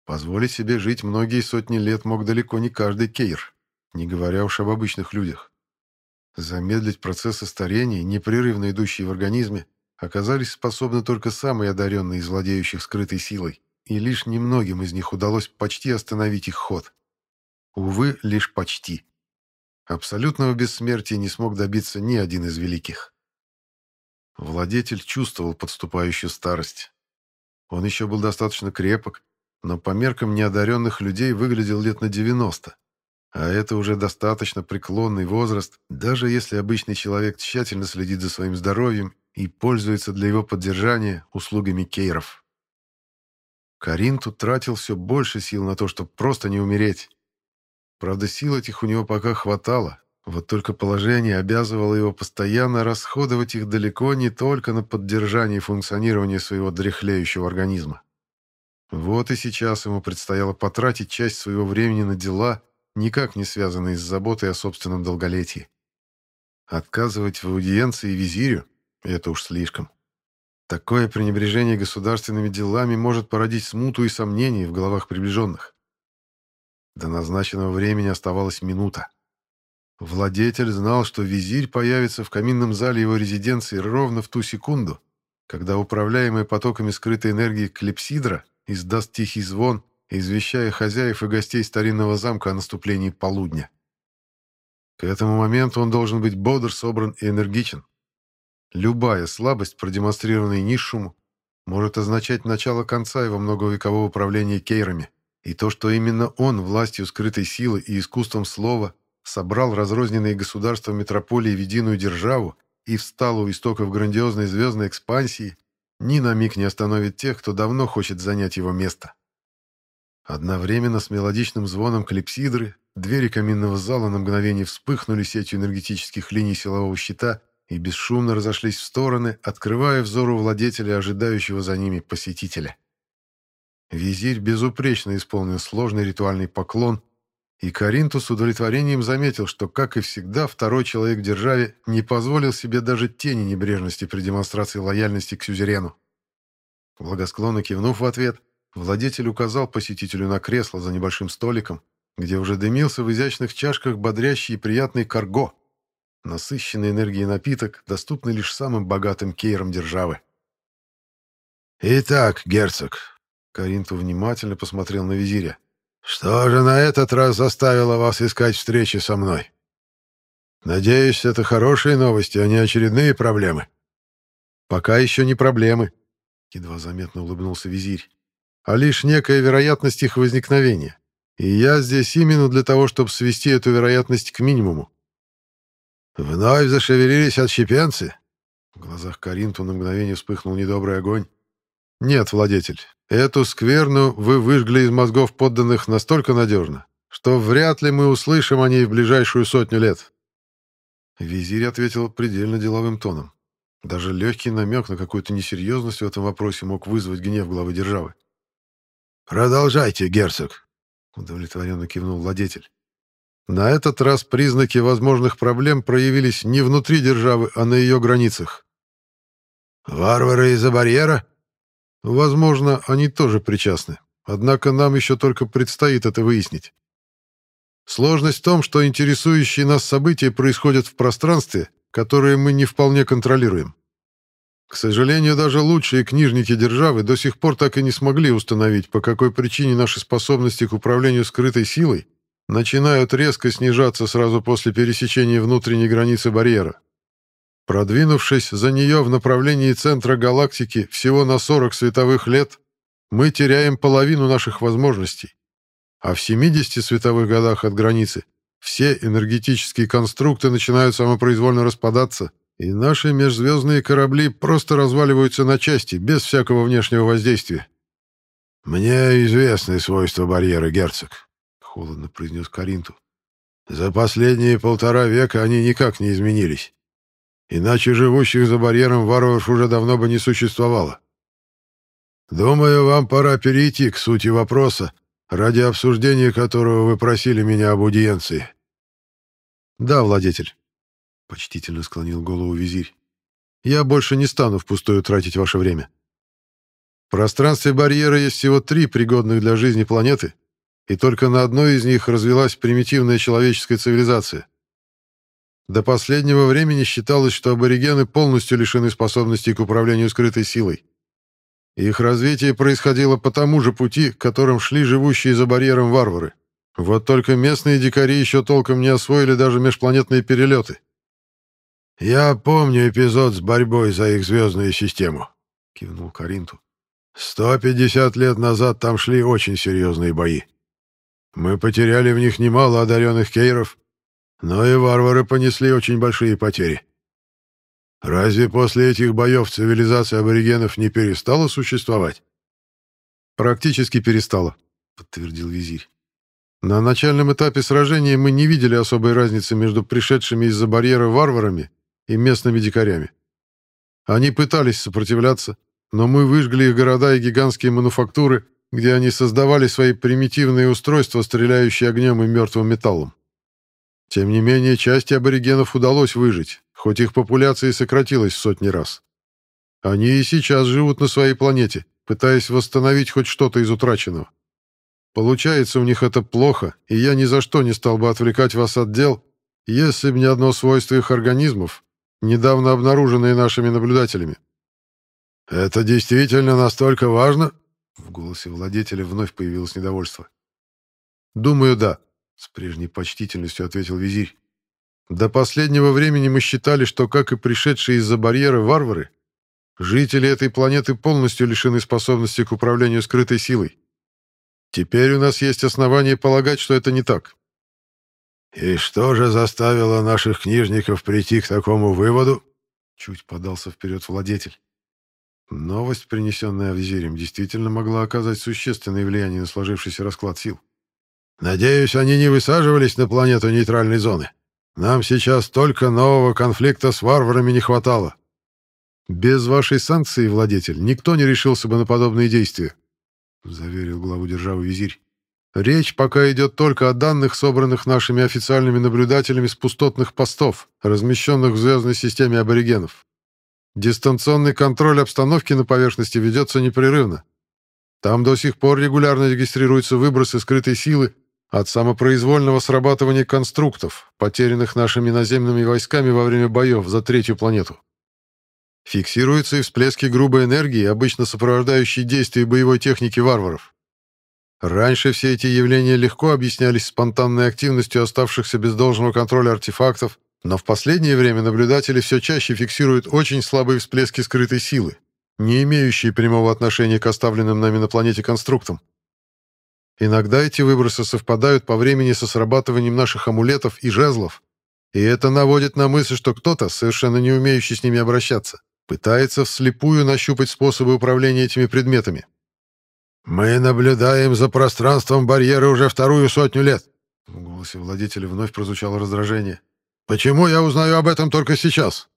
Позволить себе жить многие сотни лет мог далеко не каждый кейр, не говоря уж об обычных людях. Замедлить процессы старения, непрерывно идущие в организме, оказались способны только самые одаренные из владеющих скрытой силой, и лишь немногим из них удалось почти остановить их ход. Увы, лишь почти. Абсолютного бессмертия не смог добиться ни один из великих. Владетель чувствовал подступающую старость. Он еще был достаточно крепок, но по меркам неодаренных людей выглядел лет на 90. А это уже достаточно преклонный возраст, даже если обычный человек тщательно следит за своим здоровьем и пользуется для его поддержания услугами кейров. Карин тут тратил все больше сил на то, чтобы просто не умереть. Правда, сил этих у него пока хватало, Вот только положение обязывало его постоянно расходовать их далеко не только на поддержание функционирования своего дряхлеющего организма. Вот и сейчас ему предстояло потратить часть своего времени на дела, никак не связанные с заботой о собственном долголетии. Отказывать в аудиенции визирю — это уж слишком. Такое пренебрежение государственными делами может породить смуту и сомнения в головах приближенных. До назначенного времени оставалась минута. Владетель знал, что визирь появится в каминном зале его резиденции ровно в ту секунду, когда управляемая потоками скрытой энергии клепсидра издаст тихий звон, извещая хозяев и гостей старинного замка о наступлении полудня. К этому моменту он должен быть бодр, собран и энергичен. Любая слабость, продемонстрированная низшему, может означать начало конца его многовекового управления кейрами, и то, что именно он властью скрытой силы и искусством слова собрал разрозненные государства метрополии в единую державу и встал у истоков грандиозной звездной экспансии, ни на миг не остановит тех, кто давно хочет занять его место. Одновременно с мелодичным звоном клипсидры двери каминного зала на мгновение вспыхнули сетью энергетических линий силового щита и бесшумно разошлись в стороны, открывая взору владетеля, ожидающего за ними посетителя. Визирь безупречно исполнил сложный ритуальный поклон, и Каринту с удовлетворением заметил, что, как и всегда, второй человек в державе не позволил себе даже тени небрежности при демонстрации лояльности к сюзерену. Благосклонно кивнув в ответ, владетель указал посетителю на кресло за небольшим столиком, где уже дымился в изящных чашках бодрящий и приятный карго, насыщенный энергией напиток, доступный лишь самым богатым кейрам державы. «Итак, герцог», — Каринту внимательно посмотрел на визиря, что же на этот раз заставило вас искать встречи со мной? Надеюсь, это хорошие новости, а не очередные проблемы. Пока еще не проблемы, едва заметно улыбнулся визирь, а лишь некая вероятность их возникновения. И я здесь именно для того, чтобы свести эту вероятность к минимуму. Вновь зашевелились отщепенцы? В глазах Каринту на мгновение вспыхнул недобрый огонь. Нет, владетель, Эту скверну вы выжгли из мозгов подданных настолько надежно, что вряд ли мы услышим о ней в ближайшую сотню лет. Визирь ответил предельно деловым тоном. Даже легкий намек на какую-то несерьезность в этом вопросе мог вызвать гнев главы державы. «Продолжайте, герцог», — удовлетворенно кивнул владетель. На этот раз признаки возможных проблем проявились не внутри державы, а на ее границах. «Варвары из-за барьера?» Возможно, они тоже причастны. Однако нам еще только предстоит это выяснить. Сложность в том, что интересующие нас события происходят в пространстве, которое мы не вполне контролируем. К сожалению, даже лучшие книжники державы до сих пор так и не смогли установить, по какой причине наши способности к управлению скрытой силой начинают резко снижаться сразу после пересечения внутренней границы барьера. Продвинувшись за нее в направлении центра галактики всего на 40 световых лет, мы теряем половину наших возможностей. А в 70 световых годах от границы все энергетические конструкты начинают самопроизвольно распадаться, и наши межзвездные корабли просто разваливаются на части, без всякого внешнего воздействия. «Мне известны свойства барьера, герцог», — холодно произнес Каринту. «За последние полтора века они никак не изменились. Иначе живущих за барьером варваров уже давно бы не существовало. Думаю, вам пора перейти к сути вопроса, ради обсуждения которого вы просили меня об аудиенции. Да, владетель, почтительно склонил голову визирь. Я больше не стану впустую тратить ваше время. В пространстве барьера есть всего три пригодных для жизни планеты, и только на одной из них развилась примитивная человеческая цивилизация. До последнего времени считалось, что аборигены полностью лишены способностей к управлению скрытой силой. Их развитие происходило по тому же пути, которым шли живущие за барьером варвары. Вот только местные дикари еще толком не освоили даже межпланетные перелеты. «Я помню эпизод с борьбой за их звездную систему», — кивнул Каринту. «Сто пятьдесят лет назад там шли очень серьезные бои. Мы потеряли в них немало одаренных кейров, но и варвары понесли очень большие потери. Разве после этих боев цивилизация аборигенов не перестала существовать? Практически перестала, подтвердил визирь. На начальном этапе сражения мы не видели особой разницы между пришедшими из-за барьера варварами и местными дикарями. Они пытались сопротивляться, но мы выжгли их города и гигантские мануфактуры, где они создавали свои примитивные устройства, стреляющие огнем и мертвым металлом. Тем не менее, части аборигенов удалось выжить, хоть их популяция и сократилась в сотни раз. Они и сейчас живут на своей планете, пытаясь восстановить хоть что-то из утраченного. Получается у них это плохо, и я ни за что не стал бы отвлекать вас от дел, если бы не одно свойство их организмов, недавно обнаруженное нашими наблюдателями. «Это действительно настолько важно?» В голосе владетеля вновь появилось недовольство. «Думаю, да», — с прежней почтительностью ответил визирь. «До последнего времени мы считали, что, как и пришедшие из-за барьера варвары, жители этой планеты полностью лишены способности к управлению скрытой силой. Теперь у нас есть основания полагать, что это не так. «И что же заставило наших книжников прийти к такому выводу?» Чуть подался вперед владетель. Новость, принесенная визирем, действительно могла оказать существенное влияние на сложившийся расклад сил. «Надеюсь, они не высаживались на планету нейтральной зоны. Нам сейчас только нового конфликта с варварами не хватало». «Без вашей санкции, владетель, никто не решился бы на подобные действия», — заверил главу державы визирь. «Речь пока идет только о данных, собранных нашими официальными наблюдателями с пустотных постов, размещенных в звездной системе аборигенов. Дистанционный контроль обстановки на поверхности ведется непрерывно. Там до сих пор регулярно регистрируются выбросы скрытой силы от самопроизвольного срабатывания конструктов, потерянных нашими наземными войсками во время боев за третью планету. Фиксируются и всплески грубой энергии, обычно сопровождающие действия боевой техники варваров. Раньше все эти явления легко объяснялись спонтанной активностью оставшихся без должного контроля артефактов, но в последнее время наблюдатели все чаще фиксируют очень слабые всплески скрытой силы, не имеющие прямого отношения к оставленным нами на планете конструктам. Иногда эти выбросы совпадают по времени со срабатыванием наших амулетов и жезлов, и это наводит на мысль, что кто-то, совершенно не умеющий с ними обращаться, Пытается вслепую нащупать способы управления этими предметами. «Мы наблюдаем за пространством барьера уже вторую сотню лет», — в голосе владетеля вновь прозвучало раздражение. «Почему я узнаю об этом только сейчас?»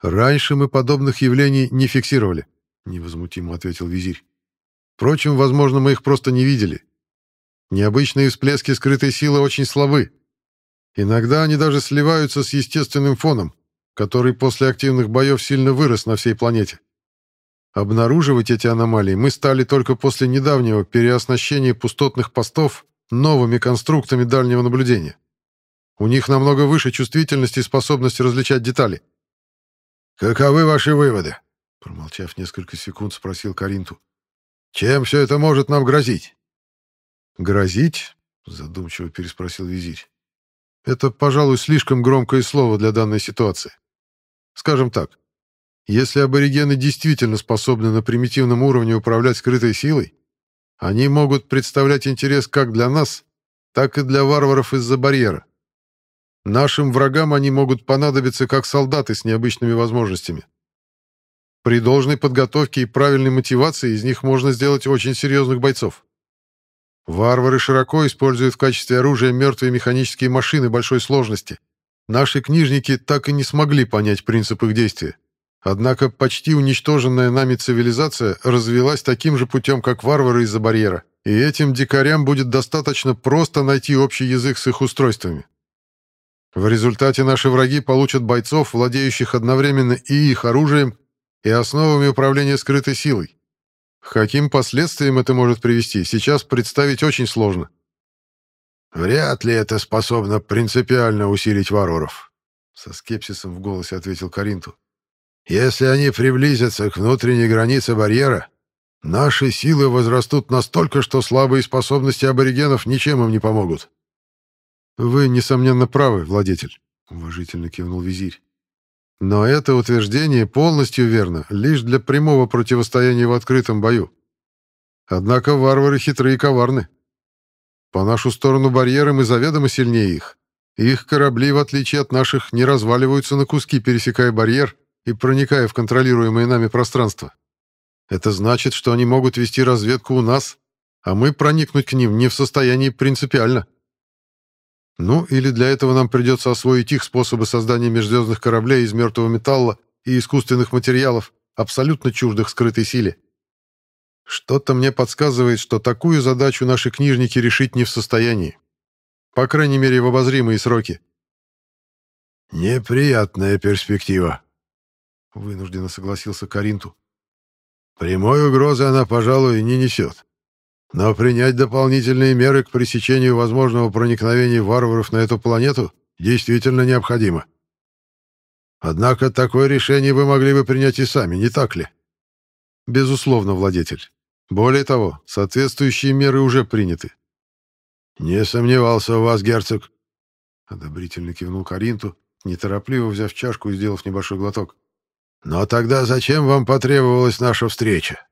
«Раньше мы подобных явлений не фиксировали», — невозмутимо ответил визирь. «Впрочем, возможно, мы их просто не видели. Необычные всплески скрытой силы очень слабы. Иногда они даже сливаются с естественным фоном, который после активных боев сильно вырос на всей планете. Обнаруживать эти аномалии мы стали только после недавнего переоснащения пустотных постов новыми конструктами дальнего наблюдения. У них намного выше чувствительность и способность различать детали. «Каковы ваши выводы?» Промолчав несколько секунд, спросил Каринту. «Чем все это может нам грозить?» «Грозить?» — задумчиво переспросил визирь. «Это, пожалуй, слишком громкое слово для данной ситуации. Скажем так, если аборигены действительно способны на примитивном уровне управлять скрытой силой, они могут представлять интерес как для нас, так и для варваров из-за барьера. Нашим врагам они могут понадобиться как солдаты с необычными возможностями. При должной подготовке и правильной мотивации из них можно сделать очень серьезных бойцов. Варвары широко используют в качестве оружия мертвые механические машины большой сложности – Наши книжники так и не смогли понять принцип их действия. Однако почти уничтоженная нами цивилизация развилась таким же путем, как варвары из-за барьера, и этим дикарям будет достаточно просто найти общий язык с их устройствами. В результате наши враги получат бойцов, владеющих одновременно и их оружием, и основами управления скрытой силой. К каким последствиям это может привести, сейчас представить очень сложно. «Вряд ли это способно принципиально усилить варваров», — со скепсисом в голосе ответил Каринту. «Если они приблизятся к внутренней границе барьера, наши силы возрастут настолько, что слабые способности аборигенов ничем им не помогут». «Вы, несомненно, правы, владетель», — уважительно кивнул визирь. «Но это утверждение полностью верно лишь для прямого противостояния в открытом бою. Однако варвары хитры и коварны. По нашу сторону барьера мы заведомо сильнее их. Их корабли, в отличие от наших, не разваливаются на куски, пересекая барьер и проникая в контролируемое нами пространство. Это значит, что они могут вести разведку у нас, а мы проникнуть к ним не в состоянии принципиально. Ну, или для этого нам придется освоить их способы создания межзвездных кораблей из мертвого металла и искусственных материалов, абсолютно чуждых скрытой силе. Что-то мне подсказывает, что такую задачу наши книжники решить не в состоянии. По крайней мере, в обозримые сроки. «Неприятная перспектива», — вынужденно согласился Каринту. «Прямой угрозы она, пожалуй, не несет. Но принять дополнительные меры к пресечению возможного проникновения варваров на эту планету действительно необходимо. Однако такое решение вы могли бы принять и сами, не так ли?» «Безусловно, владетель. Более того, соответствующие меры уже приняты». «Не сомневался в вас, герцог», — одобрительно кивнул Каринту, неторопливо взяв чашку и сделав небольшой глоток. «Но тогда зачем вам потребовалась наша встреча?»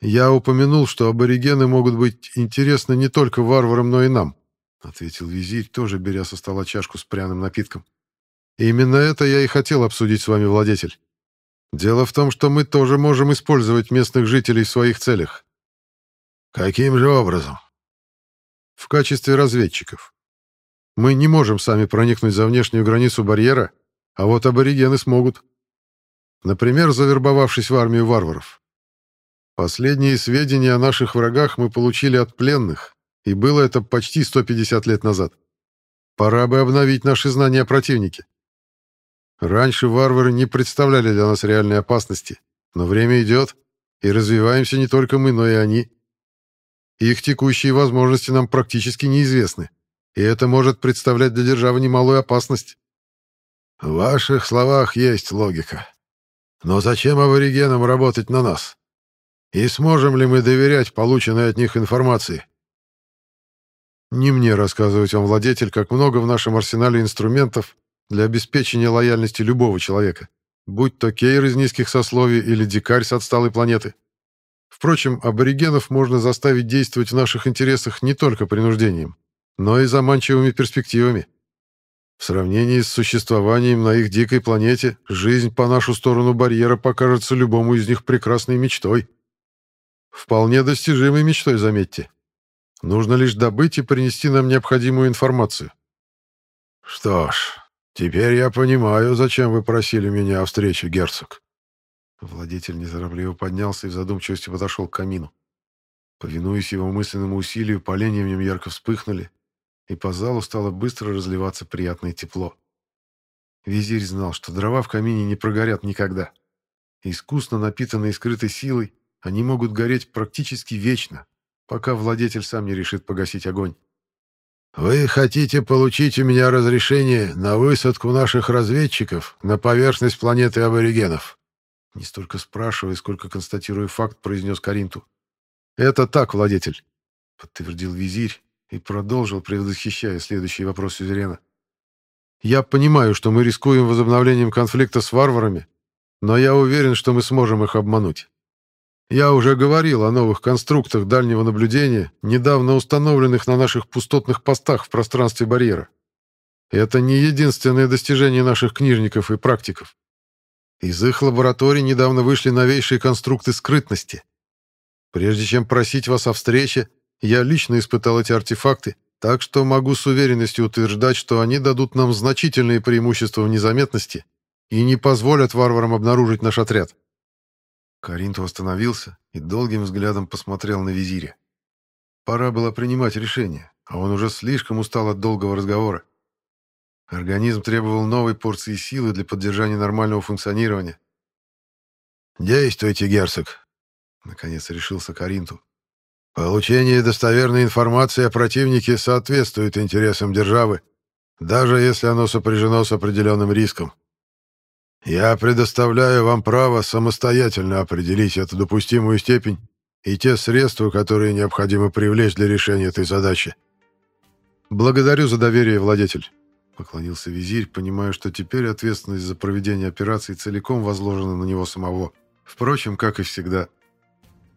«Я упомянул, что аборигены могут быть интересны не только варварам, но и нам», — ответил визирь, тоже беря со стола чашку с пряным напитком. «Именно это я и хотел обсудить с вами, владетель. Дело в том, что мы тоже можем использовать местных жителей в своих целях». «Каким же образом?» «В качестве разведчиков. Мы не можем сами проникнуть за внешнюю границу барьера, а вот аборигены смогут. Например, завербовавшись в армию варваров. Последние сведения о наших врагах мы получили от пленных, и было это почти 150 лет назад. Пора бы обновить наши знания о противнике. Раньше варвары не представляли для нас реальной опасности, но время идет, и развиваемся не только мы, но и они. Их текущие возможности нам практически неизвестны и это может представлять для державы немалую опасность. В ваших словах есть логика. Но зачем аборигенам работать на нас? И сможем ли мы доверять полученной от них информации? Не мне рассказывать вам, владетель, как много в нашем арсенале инструментов для обеспечения лояльности любого человека, будь то кейр из низких сословий или дикарь с отсталой планеты. Впрочем, аборигенов можно заставить действовать в наших интересах не только принуждением но и заманчивыми перспективами. В сравнении с существованием на их дикой планете, жизнь по нашу сторону барьера покажется любому из них прекрасной мечтой. Вполне достижимой мечтой, заметьте. Нужно лишь добыть и принести нам необходимую информацию. Что ж, теперь я понимаю, зачем вы просили меня о встрече, герцог. Владетель неторопливо поднялся и в задумчивости подошел к камину. Повинуясь его мысленному усилию, поленья в нем ярко вспыхнули, и по залу стало быстро разливаться приятное тепло. Визирь знал, что дрова в камине не прогорят никогда. Искусно напитанные скрытой силой, они могут гореть практически вечно, пока владетель сам не решит погасить огонь. «Вы хотите получить у меня разрешение на высадку наших разведчиков на поверхность планеты аборигенов?» Не столько спрашивая, сколько констатируя факт, произнес Каринту. «Это так, владетель», — подтвердил визирь, и продолжил, предвосхищая следующий вопрос Сюзерена. «Я понимаю, что мы рискуем возобновлением конфликта с варварами, но я уверен, что мы сможем их обмануть. Я уже говорил о новых конструктах дальнего наблюдения, недавно установленных на наших пустотных постах в пространстве барьера. Это не единственное достижение наших книжников и практиков. Из их лабораторий недавно вышли новейшие конструкты скрытности. Прежде чем просить вас о встрече, я лично испытал эти артефакты, так что могу с уверенностью утверждать, что они дадут нам значительные преимущества в незаметности и не позволят варварам обнаружить наш отряд». Каринту остановился и долгим взглядом посмотрел на визиря. Пора было принимать решение, а он уже слишком устал от долгого разговора. Организм требовал новой порции силы для поддержания нормального функционирования. «Действуйте, герцог!» — наконец решился Каринту. Получение достоверной информации о противнике соответствует интересам державы, даже если оно сопряжено с определенным риском. Я предоставляю вам право самостоятельно определить эту допустимую степень и те средства, которые необходимо привлечь для решения этой задачи. «Благодарю за доверие, владетель», — поклонился визирь, понимая, что теперь ответственность за проведение операции целиком возложена на него самого. Впрочем, как и всегда.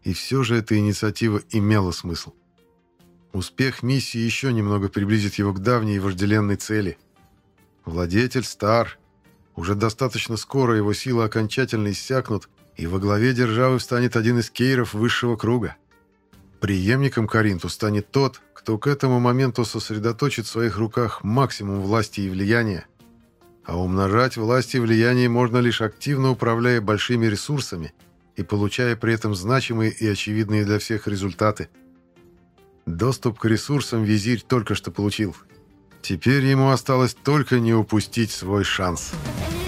И все же эта инициатива имела смысл. Успех миссии еще немного приблизит его к давней и вожделенной цели. Владетель стар. Уже достаточно скоро его силы окончательно иссякнут, и во главе державы встанет один из кейров высшего круга. Преемником Каринту станет тот, кто к этому моменту сосредоточит в своих руках максимум власти и влияния. А умножать власть и влияние можно лишь активно управляя большими ресурсами и получая при этом значимые и очевидные для всех результаты. Доступ к ресурсам визирь только что получил. Теперь ему осталось только не упустить свой шанс. «Связь»